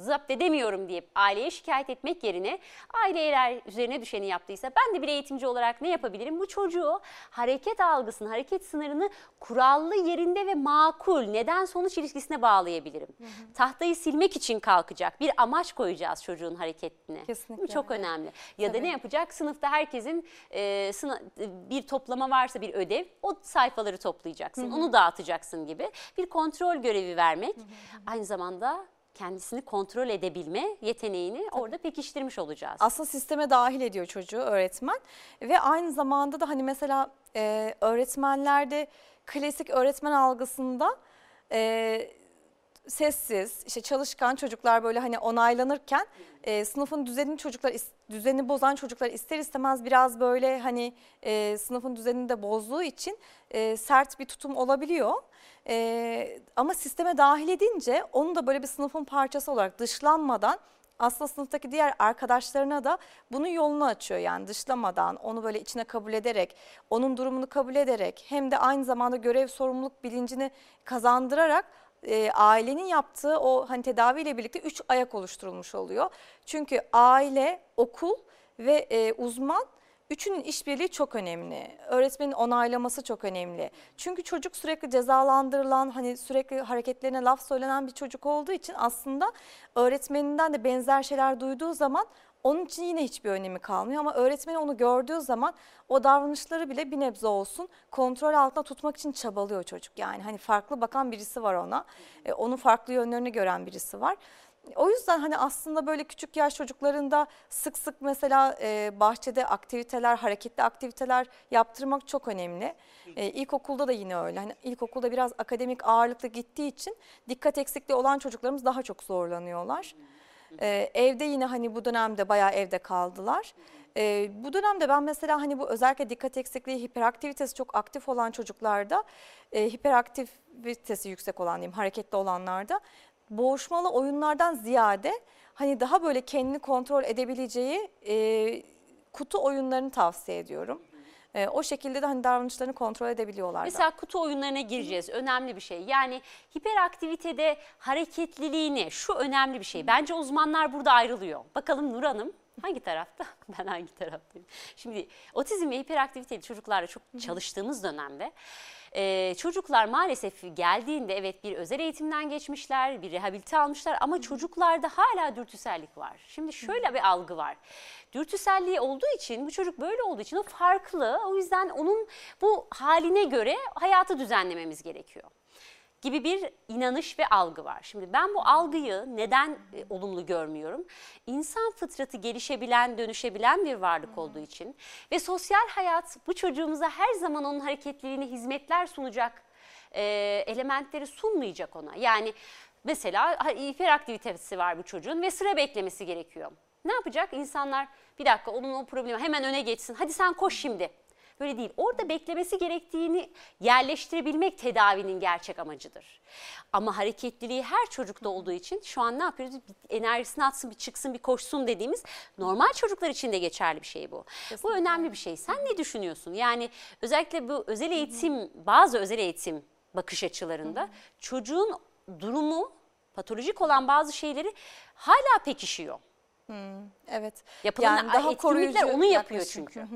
zapt edemiyorum deyip aileye şikayet etmek yerine aile eğer üzerine düşeni yaptıysa ben de bir eğitimci olarak ne yapabilirim? Bu çocuğu hareket algısını, hareket sınırını kurallı yerinde ve makul neden sonuç ilişkisine bağlayabilirim. Tahtayı silmek için kalkacak bir amaç koyacağız çocuğun hareketine. Kesinlikle. Çok önemli. Ya da Tabii. ne yapacak? Sınıfta herkesin e, sına- bir toplama varsa bir ödev o sayfaları toplayacaksın. Onu dağıtacaksın gibi bir kontrol görevi vermek. Aynı zamanda kendisini kontrol edebilme yeteneğini orada pekiştirmiş olacağız. aslında sisteme dahil ediyor çocuğu öğretmen ve aynı zamanda da hani mesela e, öğretmenlerde klasik öğretmen algısında e, sessiz, işte çalışkan çocuklar böyle hani onaylanırken e, sınıfın düzenini çocuklar düzenini bozan çocuklar ister istemez biraz böyle hani e, sınıfın düzenini de bozduğu için e, sert bir tutum olabiliyor. E, ama sisteme dahil edince onu da böyle bir sınıfın parçası olarak dışlanmadan aslında sınıftaki diğer arkadaşlarına da bunun yolunu açıyor yani dışlamadan onu böyle içine kabul ederek onun durumunu kabul ederek hem de aynı zamanda görev sorumluluk bilincini kazandırarak e, ailenin yaptığı o hani tedaviyle birlikte üç ayak oluşturulmuş oluyor. Çünkü aile, okul ve e, uzman Üçünün işbirliği çok önemli. Öğretmenin onaylaması çok önemli. Çünkü çocuk sürekli cezalandırılan, hani sürekli hareketlerine laf söylenen bir çocuk olduğu için aslında öğretmeninden de benzer şeyler duyduğu zaman onun için yine hiçbir önemi kalmıyor ama öğretmeni onu gördüğü zaman o davranışları bile bir nebze olsun kontrol altında tutmak için çabalıyor çocuk. Yani hani farklı bakan birisi var ona, e, onun farklı yönlerini gören birisi var. O yüzden hani aslında böyle küçük yaş çocuklarında sık sık mesela e, bahçede aktiviteler, hareketli aktiviteler yaptırmak çok önemli. E, ilkokulda da yine öyle. Hani ilkokulda biraz akademik ağırlıklı gittiği için dikkat eksikliği olan çocuklarımız daha çok zorlanıyorlar. E, evde yine hani bu dönemde bayağı evde kaldılar. E, bu dönemde ben mesela hani bu özellikle dikkat eksikliği, hiperaktivitesi çok aktif olan çocuklarda, e, hiperaktivitesi yüksek olan diyeyim hareketli olanlarda boğuşmalı oyunlardan ziyade hani daha böyle kendini kontrol edebileceği e, kutu oyunlarını tavsiye ediyorum. E, o şekilde de hani davranışlarını kontrol edebiliyorlar. Mesela kutu oyunlarına gireceğiz. Önemli bir şey. Yani hiperaktivitede hareketliliğini şu önemli bir şey. Bence uzmanlar burada ayrılıyor. Bakalım Nur Hanım hangi tarafta? Ben hangi taraftayım? Şimdi otizm ve hiperaktiviteli çocuklarla çok çalıştığımız dönemde e, çocuklar maalesef geldiğinde evet bir özel eğitimden geçmişler, bir rehabilite almışlar ama çocuklarda hala dürtüsellik var. Şimdi şöyle bir algı var. Dürtüselliği olduğu için bu çocuk böyle olduğu için o farklı. O yüzden onun bu haline göre hayatı düzenlememiz gerekiyor gibi bir inanış ve algı var. Şimdi ben bu algıyı neden e, olumlu görmüyorum? İnsan fıtratı gelişebilen, dönüşebilen bir varlık olduğu için ve sosyal hayat bu çocuğumuza her zaman onun hareketliliğine hizmetler sunacak e, elementleri sunmayacak ona. Yani mesela hiperaktivitesi var bu çocuğun ve sıra beklemesi gerekiyor. Ne yapacak? İnsanlar bir dakika onun o problemi hemen öne geçsin. Hadi sen koş şimdi. Böyle değil. Orada beklemesi gerektiğini yerleştirebilmek tedavinin gerçek amacıdır. Ama hareketliliği her çocukta olduğu için şu an ne yapıyoruz? Bir enerjisini atsın, bir çıksın, bir koşsun dediğimiz normal çocuklar için de geçerli bir şey bu. Bu önemli bir şey. Sen ne düşünüyorsun? Yani özellikle bu özel eğitim, bazı özel eğitim bakış açılarında çocuğun durumu, patolojik olan bazı şeyleri hala pekişiyor. Evet. Yapılan Yani daha koruyucu onu yapıyor çünkü.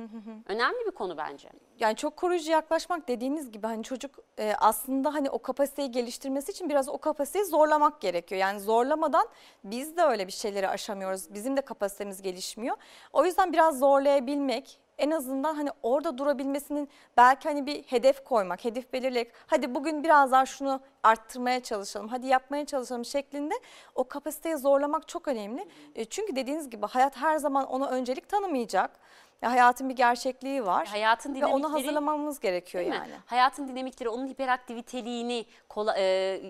Önemli bir konu bence. Yani çok koruyucu yaklaşmak dediğiniz gibi hani çocuk e, aslında hani o kapasiteyi geliştirmesi için biraz o kapasiteyi zorlamak gerekiyor. Yani zorlamadan biz de öyle bir şeyleri aşamıyoruz. Bizim de kapasitemiz gelişmiyor. O yüzden biraz zorlayabilmek en azından hani orada durabilmesinin belki hani bir hedef koymak, hedef belirleyerek hadi bugün biraz daha şunu arttırmaya çalışalım, hadi yapmaya çalışalım şeklinde o kapasiteyi zorlamak çok önemli. E, çünkü dediğiniz gibi hayat her zaman ona öncelik tanımayacak. Ya hayatın bir gerçekliği var. Hayatın Ve onu dinamikleri- hazırlamamız gerekiyor Değil mi? yani. Hayatın dinamikleri onun hiperaktiviteliğini kola, e,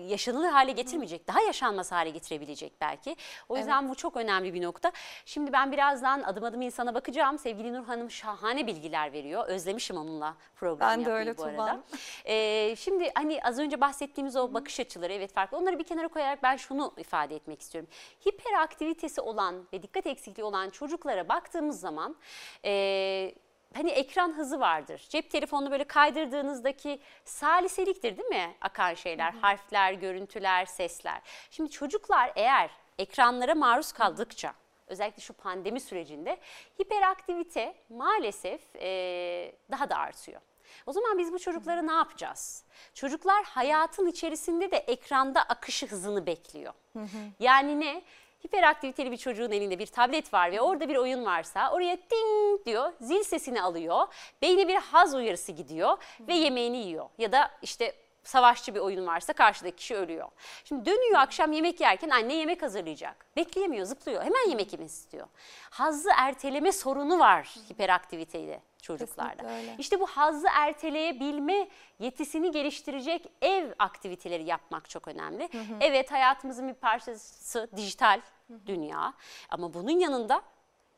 yaşanılır hale getirmeyecek. Daha yaşanmaz hale getirebilecek belki. O yüzden bu çok önemli bir nokta. Şimdi ben birazdan adım adım insana bakacağım. Sevgili Nur Hanım şahane bilgiler veriyor. Özlemişim onunla program Ben de öyle bu Tuğba. arada. E, şimdi hani az önce bahsettiğimiz o bakış açıları evet farklı. Onları bir kenara koyarak ben şunu ifade etmek istiyorum. Hiperaktivitesi olan ve dikkat eksikliği olan çocuklara baktığımız zaman... E, hani ekran hızı vardır. Cep telefonunu böyle kaydırdığınızdaki saliseliktir değil mi akan şeyler? Harfler, görüntüler, sesler. Şimdi çocuklar eğer ekranlara maruz kaldıkça özellikle şu pandemi sürecinde hiperaktivite maalesef eee, daha da artıyor. O zaman biz bu çocuklara ne yapacağız? Çocuklar hayatın içerisinde de ekranda akışı hızını bekliyor. Yani ne? Hiperaktiviteli bir çocuğun elinde bir tablet var ve orada bir oyun varsa oraya ding diyor zil sesini alıyor. Beyne bir haz uyarısı gidiyor ve yemeğini yiyor. Ya da işte savaşçı bir oyun varsa karşıdaki kişi ölüyor. Şimdi dönüyor akşam yemek yerken anne yemek hazırlayacak. Bekleyemiyor, zıplıyor. Hemen yemek yemek istiyor. Hazzı erteleme sorunu var hiperaktiviteyle çocuklarda. İşte bu hazzı erteleyebilme yetisini geliştirecek ev aktiviteleri yapmak çok önemli. Evet hayatımızın bir parçası dijital dünya ama bunun yanında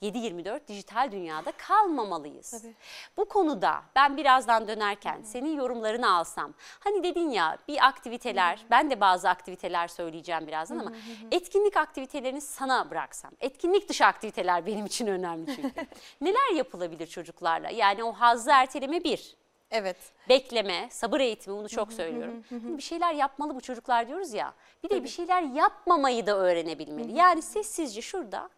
7-24 dijital dünyada kalmamalıyız. Tabii. Bu konuda ben birazdan dönerken senin yorumlarını alsam. Hani dedin ya bir aktiviteler, ben de bazı aktiviteler söyleyeceğim birazdan ama etkinlik aktivitelerini sana bıraksam. Etkinlik dışı aktiviteler benim için önemli çünkü. Neler yapılabilir çocuklarla? Yani o hazzı erteleme bir. Evet. Bekleme, sabır eğitimi bunu çok söylüyorum. Bir şeyler yapmalı bu çocuklar diyoruz ya. Bir de bir şeyler yapmamayı da öğrenebilmeli. Yani sessizce şurada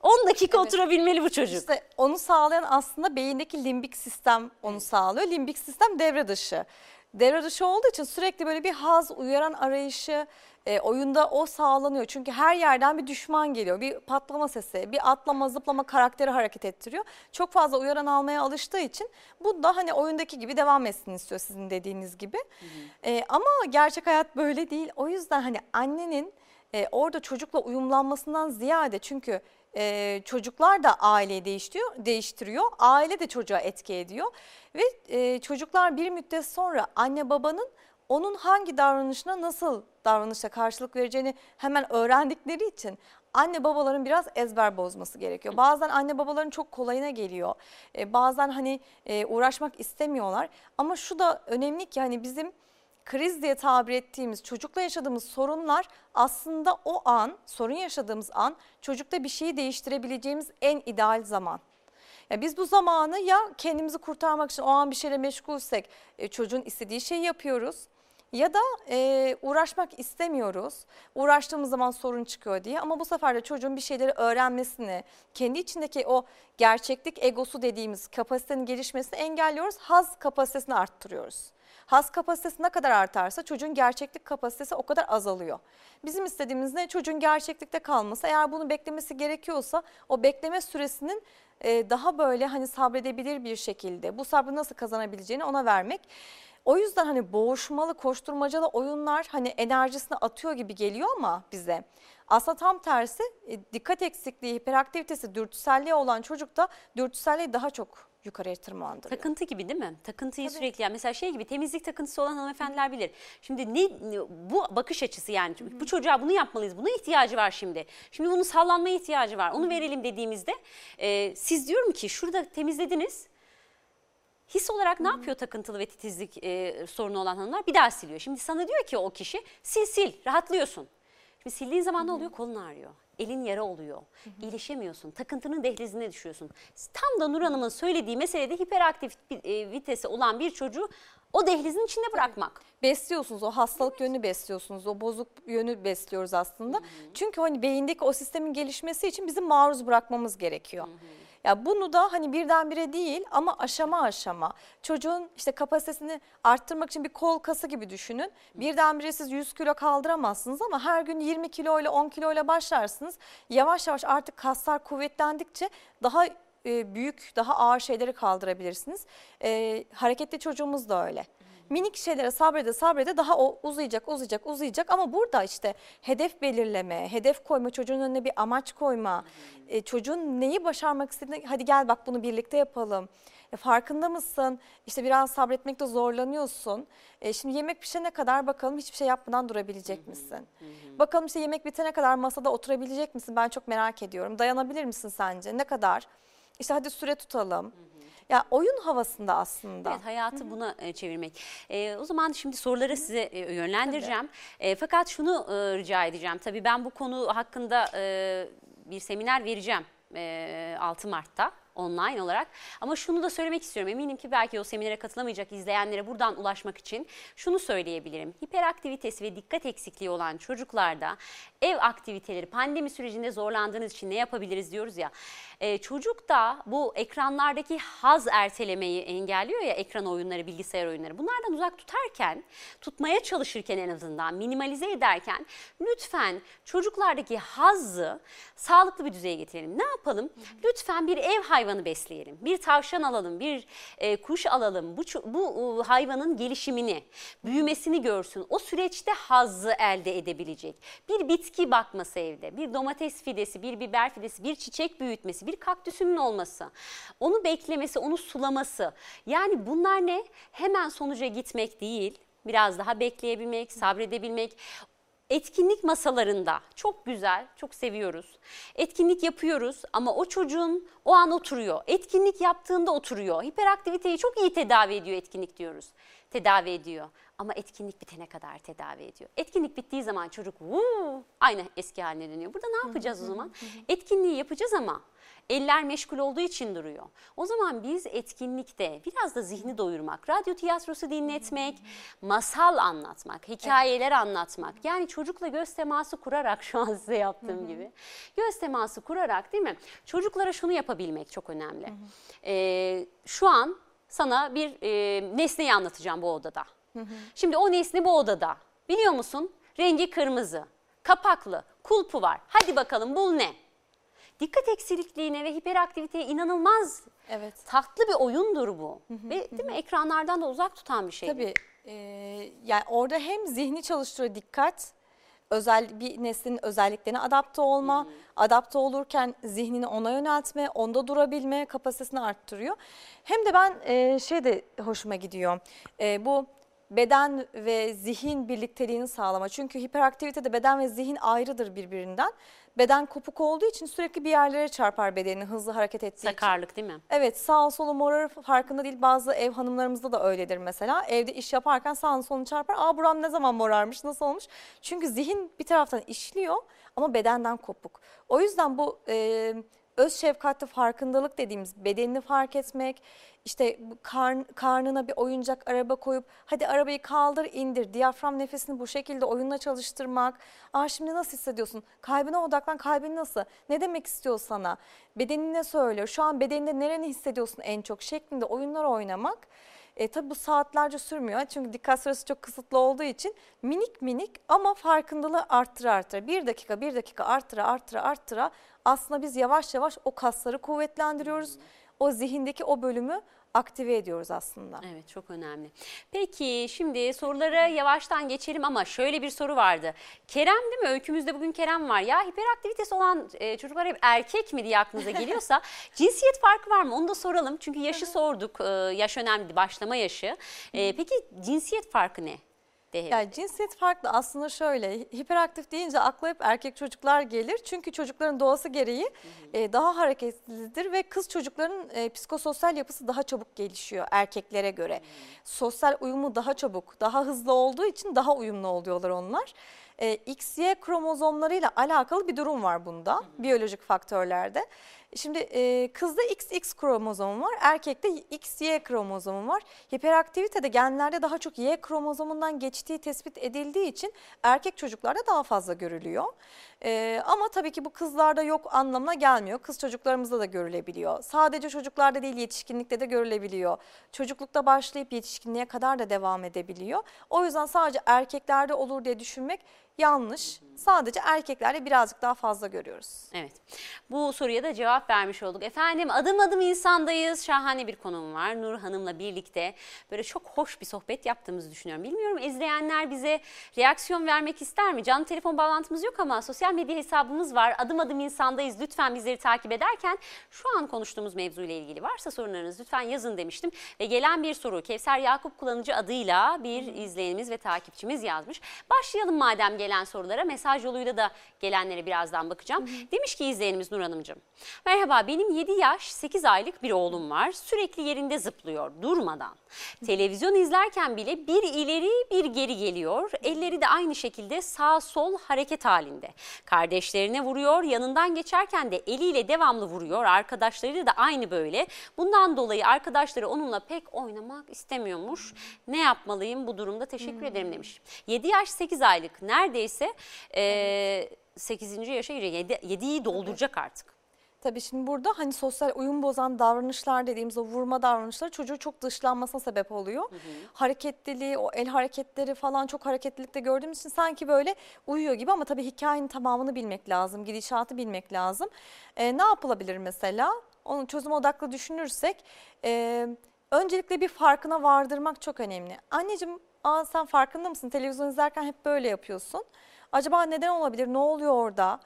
10 dakika oturabilmeli bu çocuk. İşte onu sağlayan aslında beyindeki limbik sistem onu sağlıyor. Limbik sistem devre dışı. Devre dışı olduğu için sürekli böyle bir haz, uyaran arayışı e, oyunda o sağlanıyor. Çünkü her yerden bir düşman geliyor. Bir patlama sesi, bir atlama, zıplama karakteri hareket ettiriyor. Çok fazla uyaran almaya alıştığı için bu da hani oyundaki gibi devam etsin istiyor sizin dediğiniz gibi. E, ama gerçek hayat böyle değil. O yüzden hani annenin e, orada çocukla uyumlanmasından ziyade çünkü e, çocuklar da aileyi değiştiriyor, değiştiriyor. Aile de çocuğa etki ediyor. Ve e, çocuklar bir müddet sonra anne babanın onun hangi davranışına nasıl davranışa karşılık vereceğini hemen öğrendikleri için anne babaların biraz ezber bozması gerekiyor. Bazen anne babaların çok kolayına geliyor. E, bazen hani e, uğraşmak istemiyorlar. Ama şu da önemli ki hani bizim kriz diye tabir ettiğimiz çocukla yaşadığımız sorunlar aslında o an, sorun yaşadığımız an çocukta bir şeyi değiştirebileceğimiz en ideal zaman. Ya biz bu zamanı ya kendimizi kurtarmak için o an bir şeyle meşgulsek e, çocuğun istediği şeyi yapıyoruz. Ya da e, uğraşmak istemiyoruz. Uğraştığımız zaman sorun çıkıyor diye ama bu sefer de çocuğun bir şeyleri öğrenmesini, kendi içindeki o gerçeklik egosu dediğimiz kapasitenin gelişmesini engelliyoruz. Haz kapasitesini arttırıyoruz. Haz kapasitesi ne kadar artarsa çocuğun gerçeklik kapasitesi o kadar azalıyor. Bizim istediğimiz ne? Çocuğun gerçeklikte kalması. Eğer bunu beklemesi gerekiyorsa o bekleme süresinin e, daha böyle hani sabredebilir bir şekilde bu sabrı nasıl kazanabileceğini ona vermek. O yüzden hani boğuşmalı, koşturmacalı oyunlar hani enerjisini atıyor gibi geliyor ama bize. Aslında tam tersi e, dikkat eksikliği, hiperaktivitesi, dürtüselliği olan çocukta dürtüselliği daha çok yukarıya tırmandırıyor. Takıntı gibi değil mi? Takıntıyı sürekli yani mesela şey gibi temizlik takıntısı olan hanımefendiler bilir. Şimdi ne bu bakış açısı yani bu çocuğa bunu yapmalıyız. Buna ihtiyacı var şimdi. Şimdi bunun sallanmaya ihtiyacı var. Onu verelim dediğimizde e, siz diyorum ki şurada temizlediniz. His olarak ne yapıyor takıntılı ve titizlik e, sorunu olan hanımlar? Bir daha siliyor. Şimdi sana diyor ki o kişi sil sil rahatlıyorsun. Şimdi sildiğin zaman ne oluyor? Kolun ağrıyor. Elin yara oluyor. İyileşemiyorsun. Takıntının dehlizine düşüyorsun. Tam da Nur Hanım'ın söylediği meselede hiperaktif e, vitesi olan bir çocuğu o dehlizin içinde bırakmak. besliyorsunuz o hastalık yönünü besliyorsunuz o bozuk yönü besliyoruz aslında. Çünkü hani beyindeki o sistemin gelişmesi için bizim maruz bırakmamız gerekiyor. Ya bunu da hani birdenbire değil ama aşama aşama çocuğun işte kapasitesini arttırmak için bir kol kası gibi düşünün. Birdenbire siz 100 kilo kaldıramazsınız ama her gün 20 kilo ile 10 kilo ile başlarsınız. Yavaş yavaş artık kaslar kuvvetlendikçe daha e, büyük, daha ağır şeyleri kaldırabilirsiniz. E, hareketli çocuğumuz da öyle. Minik şeylere sabrede sabrede daha o uzayacak, uzayacak, uzayacak ama burada işte hedef belirleme, hedef koyma, çocuğun önüne bir amaç koyma, e, çocuğun neyi başarmak istediğini hadi gel bak bunu birlikte yapalım. E, farkında mısın? İşte biraz sabretmekte zorlanıyorsun. E, şimdi yemek pişene kadar bakalım hiçbir şey yapmadan durabilecek misin? Bakalım işte yemek bitene kadar masada oturabilecek misin? Ben çok merak ediyorum. Dayanabilir misin sence? Ne kadar? İşte hadi süre tutalım. Ya oyun havasında aslında. Evet hayatı buna e, çevirmek. E, o zaman şimdi soruları size e, yönlendireceğim. E, fakat şunu e, rica edeceğim. Tabii ben bu konu hakkında e, bir seminer vereceğim e, 6 Mart'ta online olarak. Ama şunu da söylemek istiyorum. Eminim ki belki o seminere katılamayacak izleyenlere buradan ulaşmak için şunu söyleyebilirim. Hiperaktivitesi ve dikkat eksikliği olan çocuklarda ev aktiviteleri pandemi sürecinde zorlandığınız için ne yapabiliriz diyoruz ya. Ee, çocuk da bu ekranlardaki haz ertelemeyi engelliyor ya ekran oyunları, bilgisayar oyunları. Bunlardan uzak tutarken, tutmaya çalışırken en azından minimalize ederken lütfen çocuklardaki hazzı sağlıklı bir düzeye getirelim. Ne yapalım? Lütfen bir ev hayvanı besleyelim. Bir tavşan alalım, bir e, kuş alalım. Bu, bu e, hayvanın gelişimini, büyümesini görsün. O süreçte hazzı elde edebilecek. Bir bitki bakması evde, bir domates fidesi, bir biber fidesi, bir çiçek büyütmesi, bir kaktüsünün olması. Onu beklemesi, onu sulaması. Yani bunlar ne? Hemen sonuca gitmek değil. Biraz daha bekleyebilmek, sabredebilmek. Etkinlik masalarında çok güzel, çok seviyoruz. Etkinlik yapıyoruz ama o çocuğun o an oturuyor. Etkinlik yaptığında oturuyor. Hiperaktiviteyi çok iyi tedavi ediyor etkinlik diyoruz. Tedavi ediyor ama etkinlik bitene kadar tedavi ediyor. Etkinlik bittiği zaman çocuk "Vuu!" aynı eski haline dönüyor. Burada ne yapacağız o zaman? Etkinliği yapacağız ama eller meşgul olduğu için duruyor. O zaman biz etkinlikte biraz da zihni doyurmak, radyo tiyatrosu dinletmek, masal anlatmak, hikayeler anlatmak. Yani çocukla göz teması kurarak şu an size yaptığım gibi. Göz teması kurarak değil mi? Çocuklara şunu yapabilmek çok önemli. Ee, şu an sana bir e, nesneyi anlatacağım bu odada. Şimdi o nesne bu odada. Biliyor musun? Rengi kırmızı, kapaklı, kulpu var. Hadi bakalım bul ne? Dikkat eksikliğine ve hiperaktiviteye inanılmaz Evet. tatlı bir oyundur bu. Ve değil mi ekranlardan da uzak tutan bir şey. Tabii e, yani orada hem zihni çalıştırıyor dikkat, özel bir neslin özelliklerine adapte olma, adapte olurken zihnini ona yöneltme, onda durabilme kapasitesini arttırıyor. Hem de ben e, şey de hoşuma gidiyor. E, bu beden ve zihin birlikteliğini sağlama. Çünkü hiperaktivitede beden ve zihin ayrıdır birbirinden. Beden kopuk olduğu için sürekli bir yerlere çarpar bedenini hızlı hareket ettiği için. Sakarlık değil mi? Evet sağ solu morarır farkında değil. Bazı ev hanımlarımızda da öyledir mesela. Evde iş yaparken sağını solunu çarpar. Aa buram ne zaman morarmış nasıl olmuş? Çünkü zihin bir taraftan işliyor ama bedenden kopuk. O yüzden bu e, öz şefkatli farkındalık dediğimiz bedenini fark etmek, işte karn, karnına bir oyuncak araba koyup hadi arabayı kaldır indir diyafram nefesini bu şekilde oyunla çalıştırmak. Aa şimdi nasıl hissediyorsun? Kalbine odaklan kalbin nasıl? Ne demek istiyor sana? Bedenin ne söylüyor? Şu an bedeninde nereni hissediyorsun en çok şeklinde oyunlar oynamak. E, tabii bu saatlerce sürmüyor çünkü dikkat süresi çok kısıtlı olduğu için minik minik ama farkındalığı arttıra arttıra bir dakika bir dakika arttıra arttıra arttıra aslında biz yavaş yavaş o kasları kuvvetlendiriyoruz. O zihindeki o bölümü aktive ediyoruz aslında. Evet çok önemli. Peki şimdi sorulara yavaştan geçelim ama şöyle bir soru vardı. Kerem değil mi? Öykümüzde bugün Kerem var. Ya hiperaktivitesi olan e, çocuklar hep erkek mi diye aklınıza geliyorsa cinsiyet farkı var mı? Onu da soralım. Çünkü yaşı sorduk. E, yaş önemli. Başlama yaşı. E, peki cinsiyet farkı ne? Dehem. Yani cinsiyet farklı aslında şöyle hiperaktif deyince akla hep erkek çocuklar gelir. Çünkü çocukların doğası gereği e, daha hareketlidir ve kız çocukların e, psikososyal yapısı daha çabuk gelişiyor erkeklere göre. Sosyal uyumu daha çabuk, daha hızlı olduğu için daha uyumlu oluyorlar onlar. E, XY kromozomlarıyla alakalı bir durum var bunda biyolojik faktörlerde. Şimdi e, kızda XX kromozomu var, erkekte XY kromozomu var. Hiperaktivitede genlerde daha çok Y kromozomundan geçtiği tespit edildiği için erkek çocuklarda daha fazla görülüyor. E, ama tabii ki bu kızlarda yok anlamına gelmiyor. Kız çocuklarımızda da görülebiliyor. Sadece çocuklarda değil yetişkinlikte de görülebiliyor. Çocuklukta başlayıp yetişkinliğe kadar da devam edebiliyor. O yüzden sadece erkeklerde olur diye düşünmek yanlış. Sadece erkeklerde birazcık daha fazla görüyoruz. Evet. Bu soruya da cevap vermiş olduk. Efendim adım adım insandayız. Şahane bir konum var. Nur Hanım'la birlikte böyle çok hoş bir sohbet yaptığımızı düşünüyorum. Bilmiyorum izleyenler bize reaksiyon vermek ister mi? Canlı telefon bağlantımız yok ama sosyal medya hesabımız var. Adım adım insandayız. Lütfen bizleri takip ederken şu an konuştuğumuz mevzuyla ilgili varsa sorunlarınız lütfen yazın demiştim. Ve gelen bir soru Kevser Yakup kullanıcı adıyla bir izleyenimiz ve takipçimiz yazmış. Başlayalım madem gelen sorulara. Mesaj yoluyla da gelenlere birazdan bakacağım. Demiş ki izleyenimiz Nur Hanımcığım. Merhaba benim 7 yaş 8 aylık bir oğlum var. Sürekli yerinde zıplıyor durmadan. Televizyon izlerken bile bir ileri bir geri geliyor. Elleri de aynı şekilde sağ sol hareket halinde. Kardeşlerine vuruyor. Yanından geçerken de eliyle devamlı vuruyor. Arkadaşları da aynı böyle. Bundan dolayı arkadaşları onunla pek oynamak istemiyormuş. Ne yapmalıyım bu durumda? Teşekkür ederim demiş. 7 yaş 8 aylık neredeyse e, 8. yaşa giriyor. 7'yi dolduracak artık. Tabii şimdi burada hani sosyal uyum bozan davranışlar dediğimiz o vurma davranışları çocuğu çok dışlanmasına sebep oluyor. Hareketliliği, o el hareketleri falan çok hareketlilikte gördüğümüz için sanki böyle uyuyor gibi ama tabii hikayenin tamamını bilmek lazım, gidişatı bilmek lazım. Ee, ne yapılabilir mesela? Onu çözüm odaklı düşünürsek e, öncelikle bir farkına vardırmak çok önemli. Anneciğim Aa, sen farkında mısın? Televizyon izlerken hep böyle yapıyorsun. Acaba neden olabilir? Ne oluyor orada?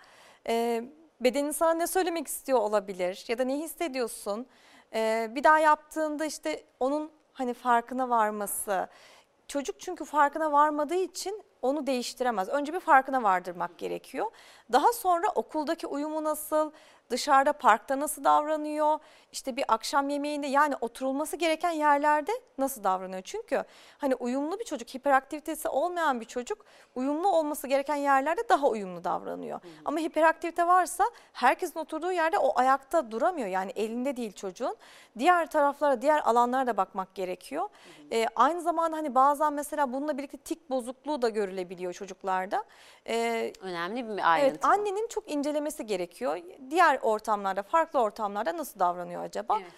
Ee, bedenin sana ne söylemek istiyor olabilir? Ya da ne hissediyorsun? Ee, bir daha yaptığında işte onun hani farkına varması. Çocuk çünkü farkına varmadığı için onu değiştiremez. Önce bir farkına vardırmak gerekiyor. Daha sonra okuldaki uyumu nasıl, dışarıda parkta nasıl davranıyor, işte bir akşam yemeğinde yani oturulması gereken yerlerde nasıl davranıyor? Çünkü hani uyumlu bir çocuk, hiperaktivitesi olmayan bir çocuk uyumlu olması gereken yerlerde daha uyumlu davranıyor. Ama hiperaktivite varsa herkesin oturduğu yerde o ayakta duramıyor. Yani elinde değil çocuğun. Diğer taraflara, diğer alanlara da bakmak gerekiyor. Ee, aynı zamanda hani bazen mesela bununla birlikte tik bozukluğu da görülebiliyor çocuklarda. Ee, Önemli bir ayrıntı. Evet annenin çok incelemesi gerekiyor. Diğer ortamlarda, farklı ortamlarda nasıl davranıyor acaba? Evet.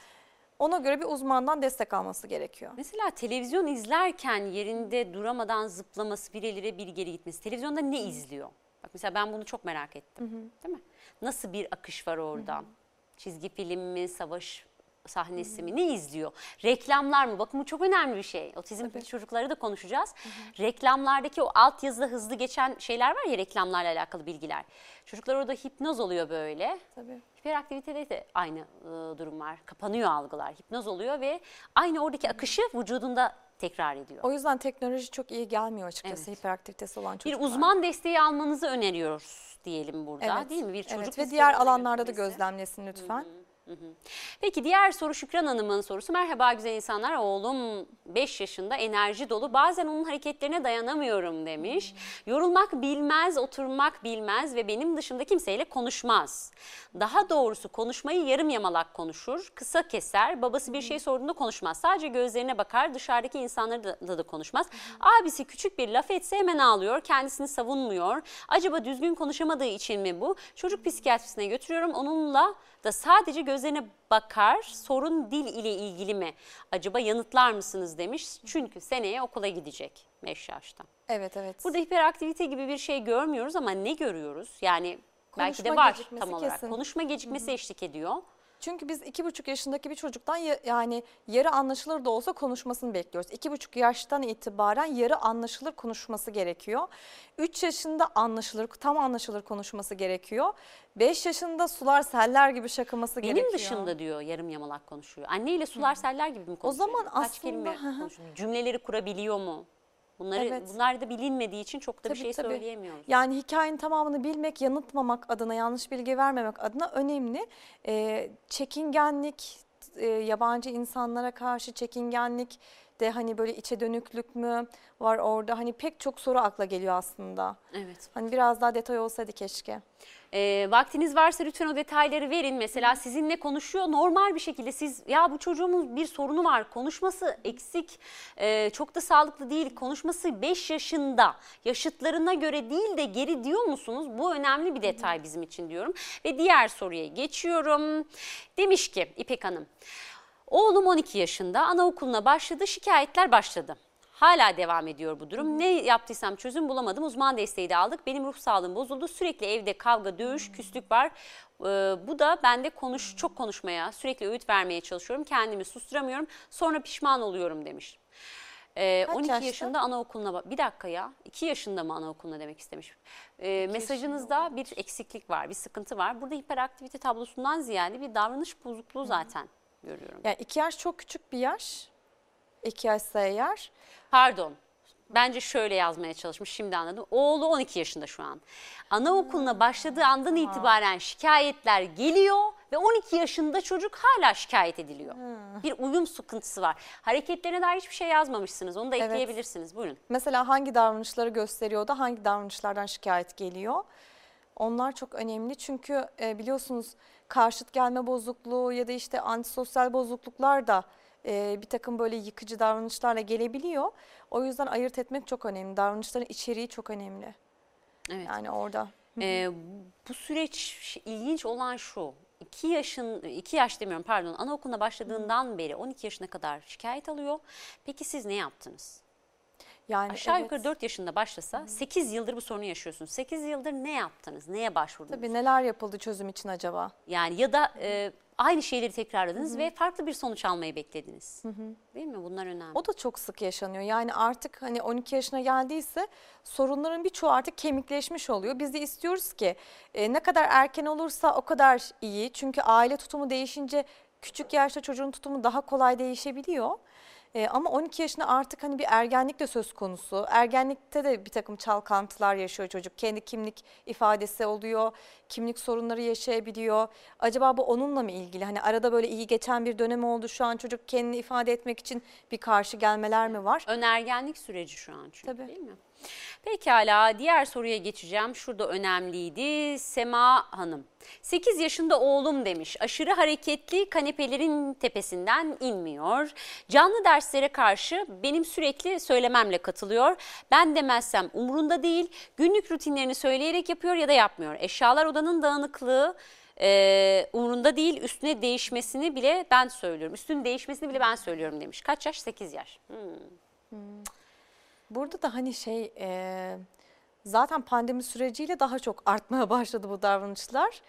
Ona göre bir uzmandan destek alması gerekiyor. Mesela televizyon izlerken yerinde duramadan zıplaması, bir ileri bir geri gitmesi. Televizyonda ne izliyor? Bak mesela ben bunu çok merak ettim. Değil mi? Nasıl bir akış var orada? Çizgi film mi, savaş sahnesi mi? Ne izliyor? Reklamlar mı? Bakın bu çok önemli bir şey. Otizmli çocukları da konuşacağız. Reklamlardaki o alt yazıda hızlı geçen şeyler var ya reklamlarla alakalı bilgiler. Çocuklar orada hipnoz oluyor böyle. Tabii. Hiperaktivitede de aynı e, durum var. Kapanıyor algılar. Hipnoz oluyor ve aynı oradaki akışı vücudunda tekrar ediyor. O yüzden teknoloji çok iyi gelmiyor açıkçası Evet. hiperaktivitesi olan Bir çocuklar. uzman desteği almanızı öneriyoruz diyelim burada evet. değil mi? Bir çocuk evet. ve diğer alanlarda da gözlemlesin lütfen. Peki diğer soru Şükran Hanım'ın sorusu. Merhaba güzel insanlar. Oğlum 5 yaşında enerji dolu. Bazen onun hareketlerine dayanamıyorum demiş. Yorulmak bilmez, oturmak bilmez ve benim dışımda kimseyle konuşmaz. Daha doğrusu konuşmayı yarım yamalak konuşur. Kısa keser. Babası bir şey sorduğunda konuşmaz. Sadece gözlerine bakar. Dışarıdaki insanları da, konuşmaz. Abisi küçük bir laf etse hemen ağlıyor. Kendisini savunmuyor. Acaba düzgün konuşamadığı için mi bu? Çocuk psikiyatrisine götürüyorum. Onunla da sadece gözlerine bakar. Sorun dil ile ilgili mi? Acaba yanıtlar mısınız demiş. Çünkü seneye okula gidecek 5 yaşta. Evet evet. Burada hiperaktivite gibi bir şey görmüyoruz ama ne görüyoruz? Yani belki de Konuşma var tam olarak. kesin. Konuşma gecikmesi eşlik ediyor. Çünkü biz iki buçuk yaşındaki bir çocuktan ya- yani yarı anlaşılır da olsa konuşmasını bekliyoruz. İki buçuk yaştan itibaren yarı anlaşılır konuşması gerekiyor. Üç yaşında anlaşılır, tam anlaşılır konuşması gerekiyor. Beş yaşında sular seller gibi şakıması Benim gerekiyor. dışında diyor yarım yamalak konuşuyor. Anneyle sular seller gibi mi konuşuyor? zaman Kaç aslında- kelime konuşuyor? Cümleleri kurabiliyor mu? Bunları Evet. bunlar da bilinmediği için çok da bir Tabii, şey tabii. söyleyemiyoruz. Yani hikayenin tamamını bilmek, yanıltmamak adına, yanlış bilgi vermemek adına önemli. Ee, çekingenlik, e, yabancı insanlara karşı çekingenlik de hani böyle içe dönüklük mü var orada? Hani pek çok soru akla geliyor aslında. Evet. Hani biraz daha detay olsaydı keşke. E, vaktiniz varsa lütfen o detayları verin. Mesela sizinle konuşuyor normal bir şekilde siz ya bu çocuğumuz bir sorunu var konuşması eksik e, çok da sağlıklı değil konuşması 5 yaşında yaşıtlarına göre değil de geri diyor musunuz? Bu önemli bir detay bizim için diyorum. Ve diğer soruya geçiyorum. Demiş ki İpek Hanım oğlum 12 yaşında anaokuluna başladı şikayetler başladı. Hala devam ediyor bu durum. Ne yaptıysam çözüm bulamadım. Uzman desteği de aldık. Benim ruh sağlığım bozuldu. Sürekli evde kavga, dövüş, küslük var. Ee, bu da bende konuş çok konuşmaya, sürekli öğüt vermeye çalışıyorum. Kendimi susturamıyorum. Sonra pişman oluyorum demiş. Ee, Kaç 12 yaşta? yaşında anaokuluna bir dakika ya 2 yaşında mı anaokuluna demek istemiş. Ee, mesajınızda bir eksiklik var, bir sıkıntı var. Burada hiperaktivite tablosundan ziyade bir davranış bozukluğu zaten görüyorum. Yani iki yaş çok küçük bir yaş. İki yaşsa eğer. Pardon. Bence şöyle yazmaya çalışmış şimdi anladım. Oğlu 12 yaşında şu an. Anaokuluna başladığı andan itibaren şikayetler geliyor ve 12 yaşında çocuk hala şikayet ediliyor. Bir uyum sıkıntısı var. Hareketlerine dair hiçbir şey yazmamışsınız. Onu da Evet. ekleyebilirsiniz. Buyurun. Mesela hangi davranışları gösteriyor da hangi davranışlardan şikayet geliyor? Onlar çok önemli çünkü e, biliyorsunuz karşıt gelme bozukluğu ya da işte antisosyal bozukluklar da e, bir takım böyle yıkıcı davranışlarla gelebiliyor. O yüzden ayırt etmek çok önemli. Davranışların içeriği çok önemli. Evet. Yani orada. Ee, bu süreç ilginç olan şu. 2 yaşın 2 yaş demiyorum pardon anaokuluna başladığından beri 12 yaşına kadar şikayet alıyor. Peki siz ne yaptınız? Yani Aşağı evet. yukarı 4 yaşında başlasa 8 yıldır bu sorunu yaşıyorsunuz. 8 yıldır ne yaptınız? Neye başvurdunuz? Tabii neler yapıldı çözüm için acaba? Yani ya da e, aynı şeyleri tekrarladınız ve farklı bir sonuç almayı beklediniz. Değil mi? Bunlar önemli. O da çok sık yaşanıyor. Yani artık hani 12 yaşına geldiyse sorunların birçoğu artık kemikleşmiş oluyor. Biz de istiyoruz ki e, ne kadar erken olursa o kadar iyi. Çünkü aile tutumu değişince küçük yaşta çocuğun tutumu daha kolay değişebiliyor. E, ama 12 yaşında artık hani bir ergenlik de söz konusu. Ergenlikte de bir takım çalkantılar yaşıyor çocuk. Kendi kimlik ifadesi oluyor, kimlik sorunları yaşayabiliyor. Acaba bu onunla mı ilgili? Hani arada böyle iyi geçen bir dönem oldu. Şu an çocuk kendini ifade etmek için bir karşı gelmeler mi var? Önergenlik süreci şu an çünkü Tabii. değil mi? Pekala diğer soruya geçeceğim. Şurada önemliydi. Sema Hanım. 8 yaşında oğlum demiş. Aşırı hareketli kanepelerin tepesinden inmiyor. Canlı derslere karşı benim sürekli söylememle katılıyor. Ben demezsem umurunda değil. Günlük rutinlerini söyleyerek yapıyor ya da yapmıyor. Eşyalar odanın dağınıklığı e, umurunda değil. Üstüne değişmesini bile ben söylüyorum. Üstünün değişmesini bile ben söylüyorum demiş. Kaç yaş? 8 yaş. Hmm. Burada da hani şey e, zaten pandemi süreciyle daha çok artmaya başladı bu davranışlar.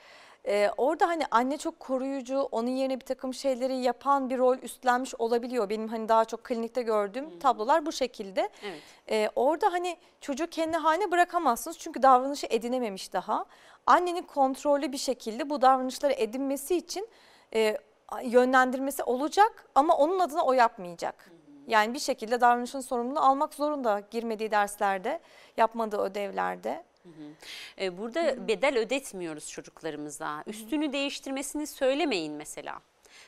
E, orada hani anne çok koruyucu, onun yerine bir takım şeyleri yapan bir rol üstlenmiş olabiliyor. Benim hani daha çok klinikte gördüğüm tablolar bu şekilde. Evet. E, orada hani çocuğu kendi haline bırakamazsınız çünkü davranışı edinememiş daha. Annenin kontrollü bir şekilde bu davranışları edinmesi için e, yönlendirmesi olacak ama onun adına o yapmayacak. Yani bir şekilde davranışın sorumluluğunu almak zorunda girmediği derslerde, yapmadığı ödevlerde. Ee, Burada bedel ödetmiyoruz çocuklarımıza. Üstünü değiştirmesini söylemeyin mesela.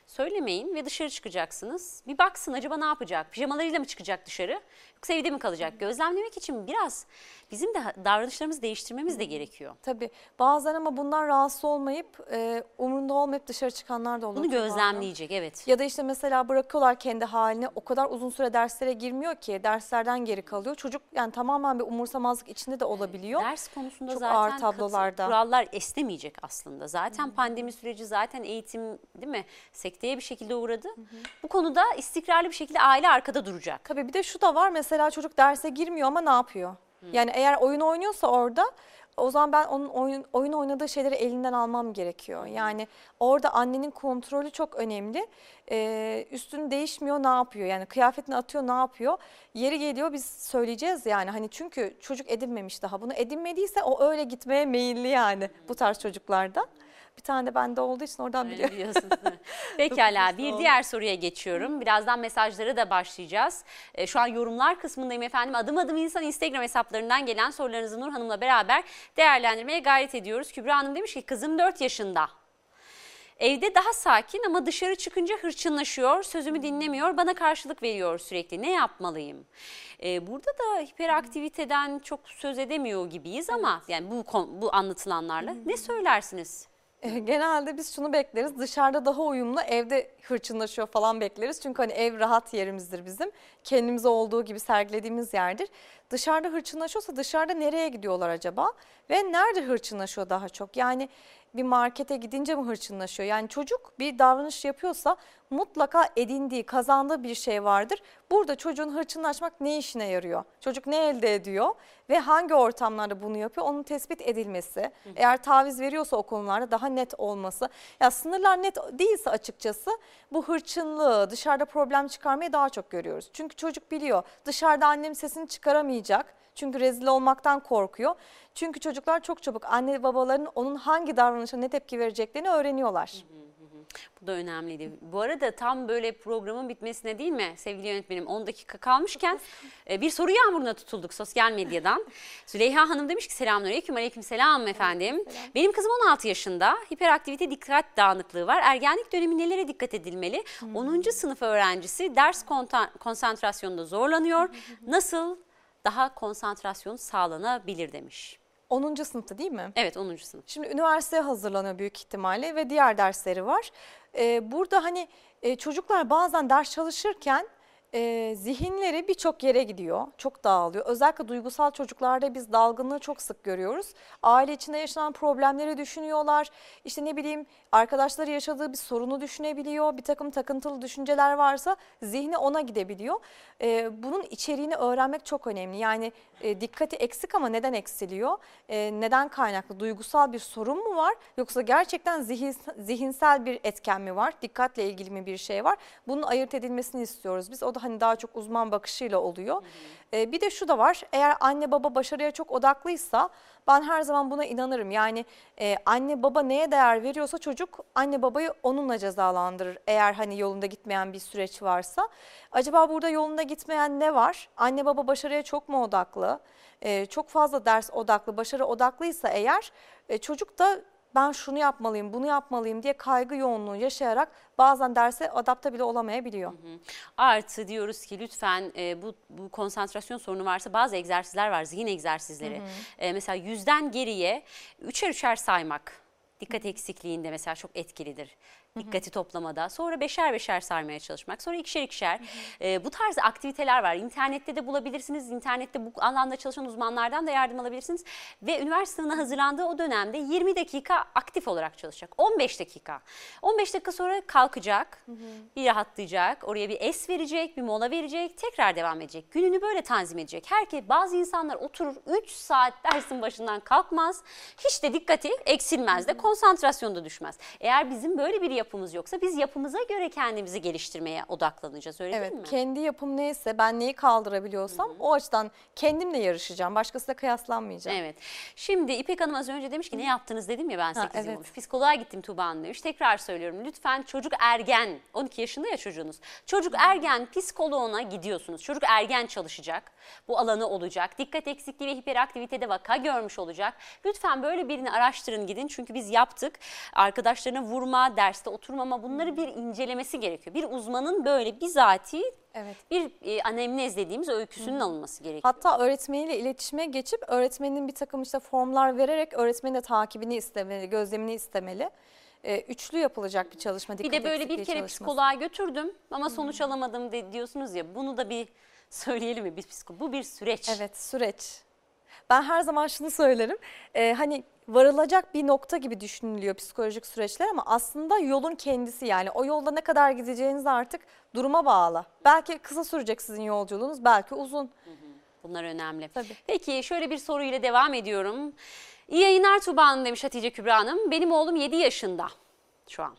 Söylemeyin ve dışarı çıkacaksınız. Bir baksın acaba ne yapacak? Pijamalarıyla mı çıkacak dışarı? Yoksa evde mi kalacak? Gözlemlemek için biraz bizim de davranışlarımızı değiştirmemiz de gerekiyor. Tabii bazen ama bundan rahatsız olmayıp e, umrunda olmayıp dışarı çıkanlar da oluyor. Bunu tabii bazen. gözlemleyecek evet. Ya da işte mesela bırakıyorlar kendi haline o kadar uzun süre derslere girmiyor ki derslerden geri kalıyor. Çocuk yani tamamen bir umursamazlık içinde de olabiliyor. Ders konusunda Çok zaten ağır katı tablolarda. kurallar esnemeyecek aslında. Zaten pandemi süreci zaten eğitim değil mi sekteye bir şekilde uğradı. Bu konuda istikrarlı bir şekilde aile arkada duracak. Tabii bir de şu da var mesela çocuk derse girmiyor ama ne yapıyor? Yani eğer oyun oynuyorsa orada o zaman ben onun oyun, oyun oynadığı şeyleri elinden almam gerekiyor. Yani orada annenin kontrolü çok önemli. Ee, üstünü değişmiyor ne yapıyor? Yani kıyafetini atıyor ne yapıyor? Yeri geliyor biz söyleyeceğiz yani hani çünkü çocuk edinmemiş daha. Bunu edinmediyse o öyle gitmeye meyilli yani bu tarz çocuklarda. Bir tane de bende olduğu için oradan Öyle biliyorum. mi? Pekala bir diğer soruya geçiyorum. Birazdan mesajlara da başlayacağız. Ee, Şu an yorumlar kısmındayım efendim. Adım adım insan Instagram hesaplarından gelen sorularınızı Nur Hanım'la beraber değerlendirmeye gayret ediyoruz. Kübra Hanım demiş ki kızım 4 yaşında. Evde daha sakin ama dışarı çıkınca hırçınlaşıyor, sözümü dinlemiyor, bana karşılık veriyor sürekli. Ne yapmalıyım? Ee, burada da hiperaktiviteden çok söz edemiyor gibiyiz ama yani bu bu anlatılanlarla ne söylersiniz? Genelde biz şunu bekleriz dışarıda daha uyumlu evde hırçınlaşıyor falan bekleriz. Çünkü hani ev rahat yerimizdir bizim. Kendimize olduğu gibi sergilediğimiz yerdir. Dışarıda hırçınlaşıyorsa dışarıda nereye gidiyorlar acaba? Ve nerede hırçınlaşıyor daha çok? Yani bir markete gidince mi hırçınlaşıyor? Yani çocuk bir davranış yapıyorsa mutlaka edindiği, kazandığı bir şey vardır. Burada çocuğun hırçınlaşmak ne işine yarıyor? Çocuk ne elde ediyor ve hangi ortamlarda bunu yapıyor? Onun tespit edilmesi. Eğer taviz veriyorsa o konularda daha net olması. Ya sınırlar net değilse açıkçası bu hırçınlığı, dışarıda problem çıkarmayı daha çok görüyoruz. Çünkü çocuk biliyor dışarıda annem sesini çıkaramayacak. Çünkü rezil olmaktan korkuyor. Çünkü çocuklar çok çabuk anne babaların onun hangi davranışa ne tepki vereceklerini öğreniyorlar. Bu da önemliydi. Bu arada tam böyle programın bitmesine değil mi sevgili yönetmenim 10 dakika kalmışken e, bir soru yağmuruna tutulduk sosyal medyadan. Züleyha Hanım demiş ki selamünaleyküm aleyküm selam efendim. Benim kızım 16 yaşında hiperaktivite dikkat dağınıklığı var. Ergenlik dönemi nelere dikkat edilmeli? 10. sınıf öğrencisi ders konsantrasyonunda zorlanıyor. Nasıl daha konsantrasyon sağlanabilir demiş. 10. sınıfta değil mi? Evet 10. sınıf. Şimdi üniversiteye hazırlanıyor büyük ihtimalle ve diğer dersleri var. Ee, burada hani e, çocuklar bazen ders çalışırken e, zihinleri birçok yere gidiyor, çok dağılıyor. Özellikle duygusal çocuklarda biz dalgınlığı çok sık görüyoruz. Aile içinde yaşanan problemleri düşünüyorlar. İşte ne bileyim arkadaşları yaşadığı bir sorunu düşünebiliyor. Bir takım takıntılı düşünceler varsa zihni ona gidebiliyor. E, bunun içeriğini öğrenmek çok önemli. Yani e, dikkati eksik ama neden eksiliyor? E, neden kaynaklı? Duygusal bir sorun mu var? Yoksa gerçekten zihin, zihinsel bir etken mi var? Dikkatle ilgili mi bir şey var? Bunun ayırt edilmesini istiyoruz biz. O da hani daha çok uzman bakışıyla oluyor. E, bir de şu da var. Eğer anne baba başarıya çok odaklıysa ben her zaman buna inanırım. Yani e, anne baba neye değer veriyorsa çocuk anne babayı onunla cezalandırır. Eğer hani yolunda gitmeyen bir süreç varsa. Acaba burada yolunda gitmeyen ne var? Anne baba başarıya çok mu odaklı? E, çok fazla ders odaklı, başarı odaklıysa eğer e, çocuk da ben şunu yapmalıyım, bunu yapmalıyım diye kaygı yoğunluğu yaşayarak bazen derse adapte bile olamayabiliyor. Artı diyoruz ki lütfen e, bu, bu konsantrasyon sorunu varsa bazı egzersizler var, zihin egzersizleri. E, mesela yüzden geriye üçer üçer saymak dikkat eksikliğinde mesela çok etkilidir. Dikkati toplamada. Sonra beşer beşer sarmaya çalışmak. Sonra ikişer ikişer. E, bu tarz aktiviteler var. İnternette de bulabilirsiniz. İnternette bu alanda çalışan uzmanlardan da yardım alabilirsiniz. Ve üniversite sınavına hazırlandığı o dönemde 20 dakika aktif olarak çalışacak. 15 dakika. 15 dakika sonra kalkacak. Bir rahatlayacak. Oraya bir es verecek, bir mola verecek. Tekrar devam edecek. Gününü böyle tanzim edecek. Herkes bazı insanlar oturur 3 saat dersin başından kalkmaz. Hiç de dikkati eksilmez de konsantrasyonu da düşmez. Eğer bizim böyle bir yapımız yoksa biz yapımıza göre kendimizi geliştirmeye odaklanacağız öyle Evet, değil mi? kendi yapım neyse ben neyi kaldırabiliyorsam o açıdan kendimle yarışacağım. Başkasıyla kıyaslanmayacağım. Evet. Şimdi İpek Hanım az önce demiş ki ne yaptınız dedim ya ben 8 yıl evet. olmuş. Psikoloğa gittim Tuğba Hanım demiş. Tekrar söylüyorum lütfen çocuk ergen 12 yaşında ya çocuğunuz. Çocuk ergen psikoloğuna gidiyorsunuz. Çocuk ergen çalışacak. Bu alanı olacak. Dikkat eksikliği ve hiperaktivitede vaka görmüş olacak. Lütfen böyle birini araştırın gidin. Çünkü biz yaptık. Arkadaşlarına vurma, derste oturmama bunları bir incelemesi gerekiyor. Bir uzmanın böyle bizatihi Evet. bir e, anemnez dediğimiz öyküsünün alınması gerekiyor. Hatta öğretmeniyle iletişime geçip öğretmenin bir takım işte formlar vererek öğretmenin de takibini istemeli, gözlemini istemeli. Ee, üçlü yapılacak bir çalışma. Bir de böyle bir kere çalışması. psikoloğa götürdüm ama sonuç alamadım de, diyorsunuz ya bunu da bir söyleyelim mi biz psikolo bu bir süreç. Evet süreç. Ben her zaman şunu söylerim. Ee, hani varılacak bir nokta gibi düşünülüyor psikolojik süreçler ama aslında yolun kendisi yani o yolda ne kadar gideceğiniz artık duruma bağlı. Belki kısa sürecek sizin yolculuğunuz belki uzun. Bunlar önemli. Tabii. Peki şöyle bir soruyla devam ediyorum. İyi yayınlar Hanım demiş Hatice Kübra Hanım. Benim oğlum 7 yaşında şu an.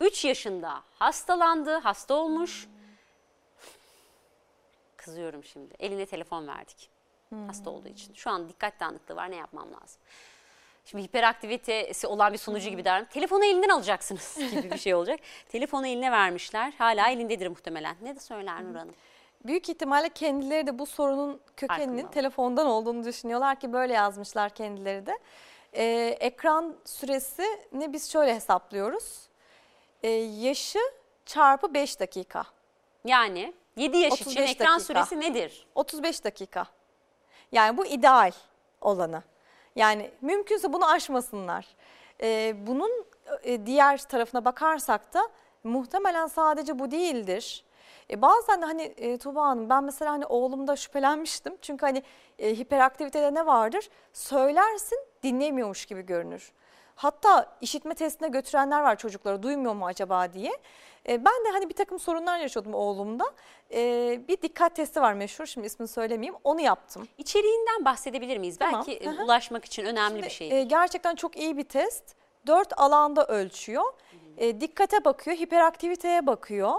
3 yaşında hastalandı, hasta olmuş. Kızıyorum şimdi. Eline telefon verdik. Hasta olduğu için. Şu an dikkat dağınıklığı var. Ne yapmam lazım? Şimdi hiperaktivitesi olan bir sunucu gibi davranıp telefonu elinden alacaksınız gibi bir şey olacak. Telefonu eline vermişler. Hala elindedir muhtemelen. Ne de söyler Nur Hanım? Büyük ihtimalle kendileri de bu sorunun kökeninin Farkında. telefondan olduğunu düşünüyorlar ki böyle yazmışlar kendileri de. Ee, ekran süresini biz şöyle hesaplıyoruz. Ee, yaşı çarpı 5 dakika. Yani 7 yaş için 35 ekran dakika. süresi nedir? 35 dakika. Yani bu ideal olanı. Yani mümkünse bunu aşmasınlar. Ee, bunun e, diğer tarafına bakarsak da muhtemelen sadece bu değildir. E, bazen de hani e, Tuğba Hanım ben mesela hani oğlumda şüphelenmiştim. Çünkü hani e, hiperaktivitede ne vardır? Söylersin dinlemiyormuş gibi görünür. Hatta işitme testine götürenler var çocukları duymuyor mu acaba diye. E, ben de hani bir takım sorunlar yaşıyordum oğlumda. E, bir dikkat testi var meşhur şimdi ismini söylemeyeyim onu yaptım. İçeriğinden bahsedebilir miyiz? Tamam, Belki e, ulaşmak için önemli bir şey. E, gerçekten çok iyi bir test. Dört alanda ölçüyor. E, dikkate bakıyor, hiperaktiviteye bakıyor.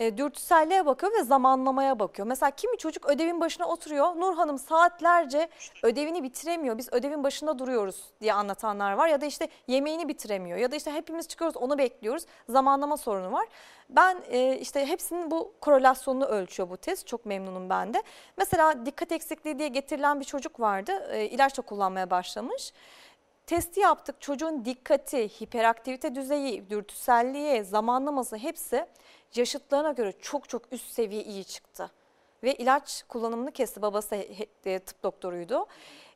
E, dürtüselliğe bakıyor ve zamanlamaya bakıyor. Mesela kimi çocuk ödevin başına oturuyor. Nur Hanım saatlerce ödevini bitiremiyor. Biz ödevin başında duruyoruz diye anlatanlar var. Ya da işte yemeğini bitiremiyor. Ya da işte hepimiz çıkıyoruz onu bekliyoruz. Zamanlama sorunu var. Ben e, işte hepsinin bu korelasyonunu ölçüyor bu test. Çok memnunum ben de. Mesela dikkat eksikliği diye getirilen bir çocuk vardı. E, ilaç da kullanmaya başlamış. Testi yaptık. Çocuğun dikkati, hiperaktivite düzeyi, dürtüselliği, zamanlaması hepsi yaşıtlarına göre çok çok üst seviye iyi çıktı. Ve ilaç kullanımını kesti. Babası he- tıp doktoruydu.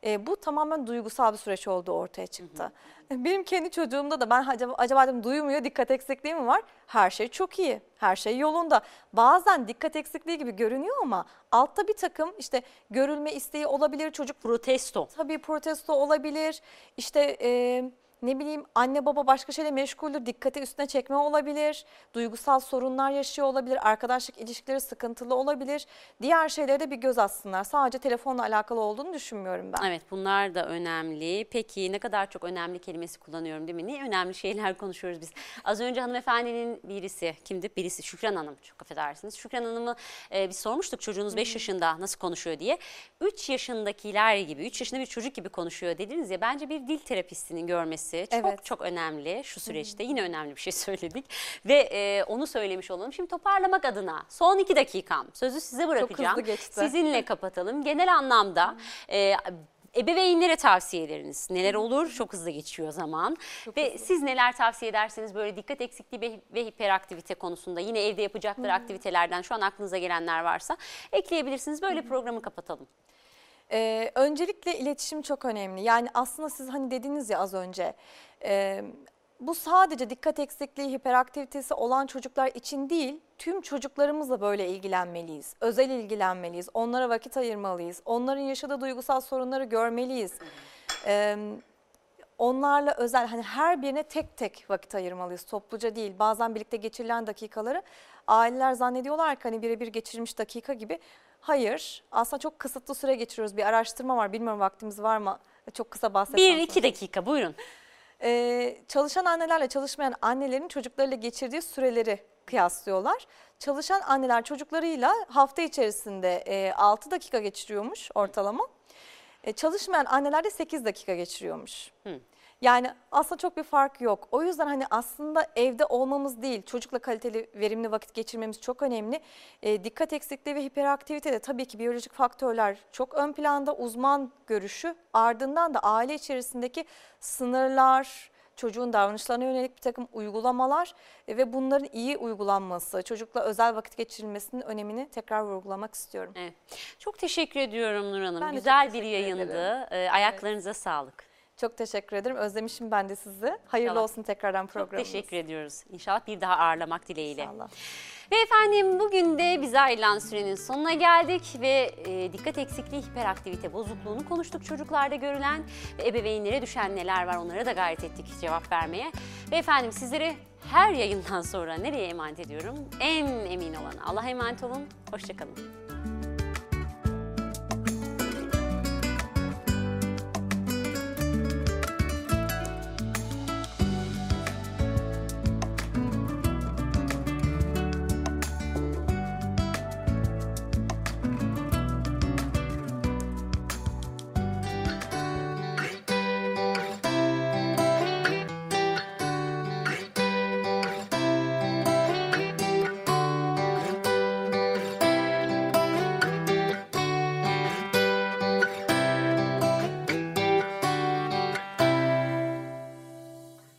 E, bu tamamen duygusal bir süreç olduğu ortaya çıktı. Benim kendi çocuğumda da ben acaba, acaba dedim duymuyor dikkat eksikliği mi var? Her şey çok iyi. Her şey yolunda. Bazen dikkat eksikliği gibi görünüyor ama altta bir takım işte görülme isteği olabilir. Çocuk Protesto. tabii protesto olabilir. İşte e, ne bileyim anne baba başka şeyle meşguldür. Dikkati üstüne çekme olabilir. Duygusal sorunlar yaşıyor olabilir. Arkadaşlık ilişkileri sıkıntılı olabilir. Diğer şeylere de bir göz atsınlar. Sadece telefonla alakalı olduğunu düşünmüyorum ben. Evet bunlar da önemli. Peki ne kadar çok önemli kelimesi kullanıyorum değil mi? Ne önemli şeyler konuşuyoruz biz. Az önce hanımefendinin birisi kimdi? Birisi Şükran Hanım çok affedersiniz. Şükran Hanım'ı e, biz sormuştuk çocuğunuz 5 yaşında nasıl konuşuyor diye. 3 yaşındakiler gibi 3 yaşında bir çocuk gibi konuşuyor dediniz ya bence bir dil terapistinin görmesi çok Evet. çok önemli şu süreçte. Yine önemli bir şey söyledik ve e, onu söylemiş olalım. Şimdi toparlamak adına son 2 dakikam sözü size bırakacağım. hızlı geçti. Sizinle kapatalım. Genel anlamda e, ebeveynlere tavsiyeleriniz neler olur? Çok hızlı geçiyor zaman. ve siz neler tavsiye ederseniz böyle dikkat eksikliği ve, hiperaktivite konusunda yine evde yapacakları aktivitelerden şu an aklınıza gelenler varsa ekleyebilirsiniz. Böyle programı kapatalım. Ee, öncelikle iletişim çok önemli. Yani aslında siz hani dediniz ya az önce e, bu sadece dikkat eksikliği, hiperaktivitesi olan çocuklar için değil, tüm çocuklarımızla böyle ilgilenmeliyiz. Özel ilgilenmeliyiz, onlara vakit ayırmalıyız, onların yaşadığı duygusal sorunları görmeliyiz. Ee, onlarla özel hani her birine tek tek vakit ayırmalıyız topluca değil. Bazen birlikte geçirilen dakikaları aileler zannediyorlar ki hani birebir geçirilmiş dakika gibi. Hayır aslında çok kısıtlı süre geçiriyoruz. Bir araştırma var bilmiyorum vaktimiz var mı? Çok kısa bahsetsem. Bir iki dakika buyurun. Ee, çalışan annelerle çalışmayan annelerin çocuklarıyla geçirdiği süreleri kıyaslıyorlar. Çalışan anneler çocuklarıyla hafta içerisinde e, 6 dakika geçiriyormuş ortalama. E, çalışmayan anneler de 8 dakika geçiriyormuş. Yani aslında çok bir fark yok. O yüzden hani aslında evde olmamız değil, çocukla kaliteli, verimli vakit geçirmemiz çok önemli. E, dikkat eksikliği ve hiperaktivite de tabii ki biyolojik faktörler çok ön planda, uzman görüşü. Ardından da aile içerisindeki sınırlar, çocuğun davranışlarına yönelik bir takım uygulamalar e, ve bunların iyi uygulanması, çocukla özel vakit geçirilmesinin önemini tekrar vurgulamak istiyorum. Evet. Çok teşekkür ediyorum Nur Hanım. Ben Güzel bir yayındı. ederim. Ee, ayaklarınıza sağlık. Çok teşekkür ederim. Özlemişim ben de sizi. Hayırlı İnşallah. olsun tekrardan Çok programımız. teşekkür ediyoruz. İnşallah bir daha ağırlamak dileğiyle. İnşallah. Ve efendim bugün de bize ayrılan sürenin sonuna geldik ve e, dikkat eksikliği hiperaktivite bozukluğunu konuştuk çocuklarda görülen ve ebeveynlere düşen neler var onlara da gayret ettik cevap vermeye. Ve efendim sizleri her yayından sonra nereye emanet ediyorum? En emin olana Allah'a emanet olun. Hoşçakalın.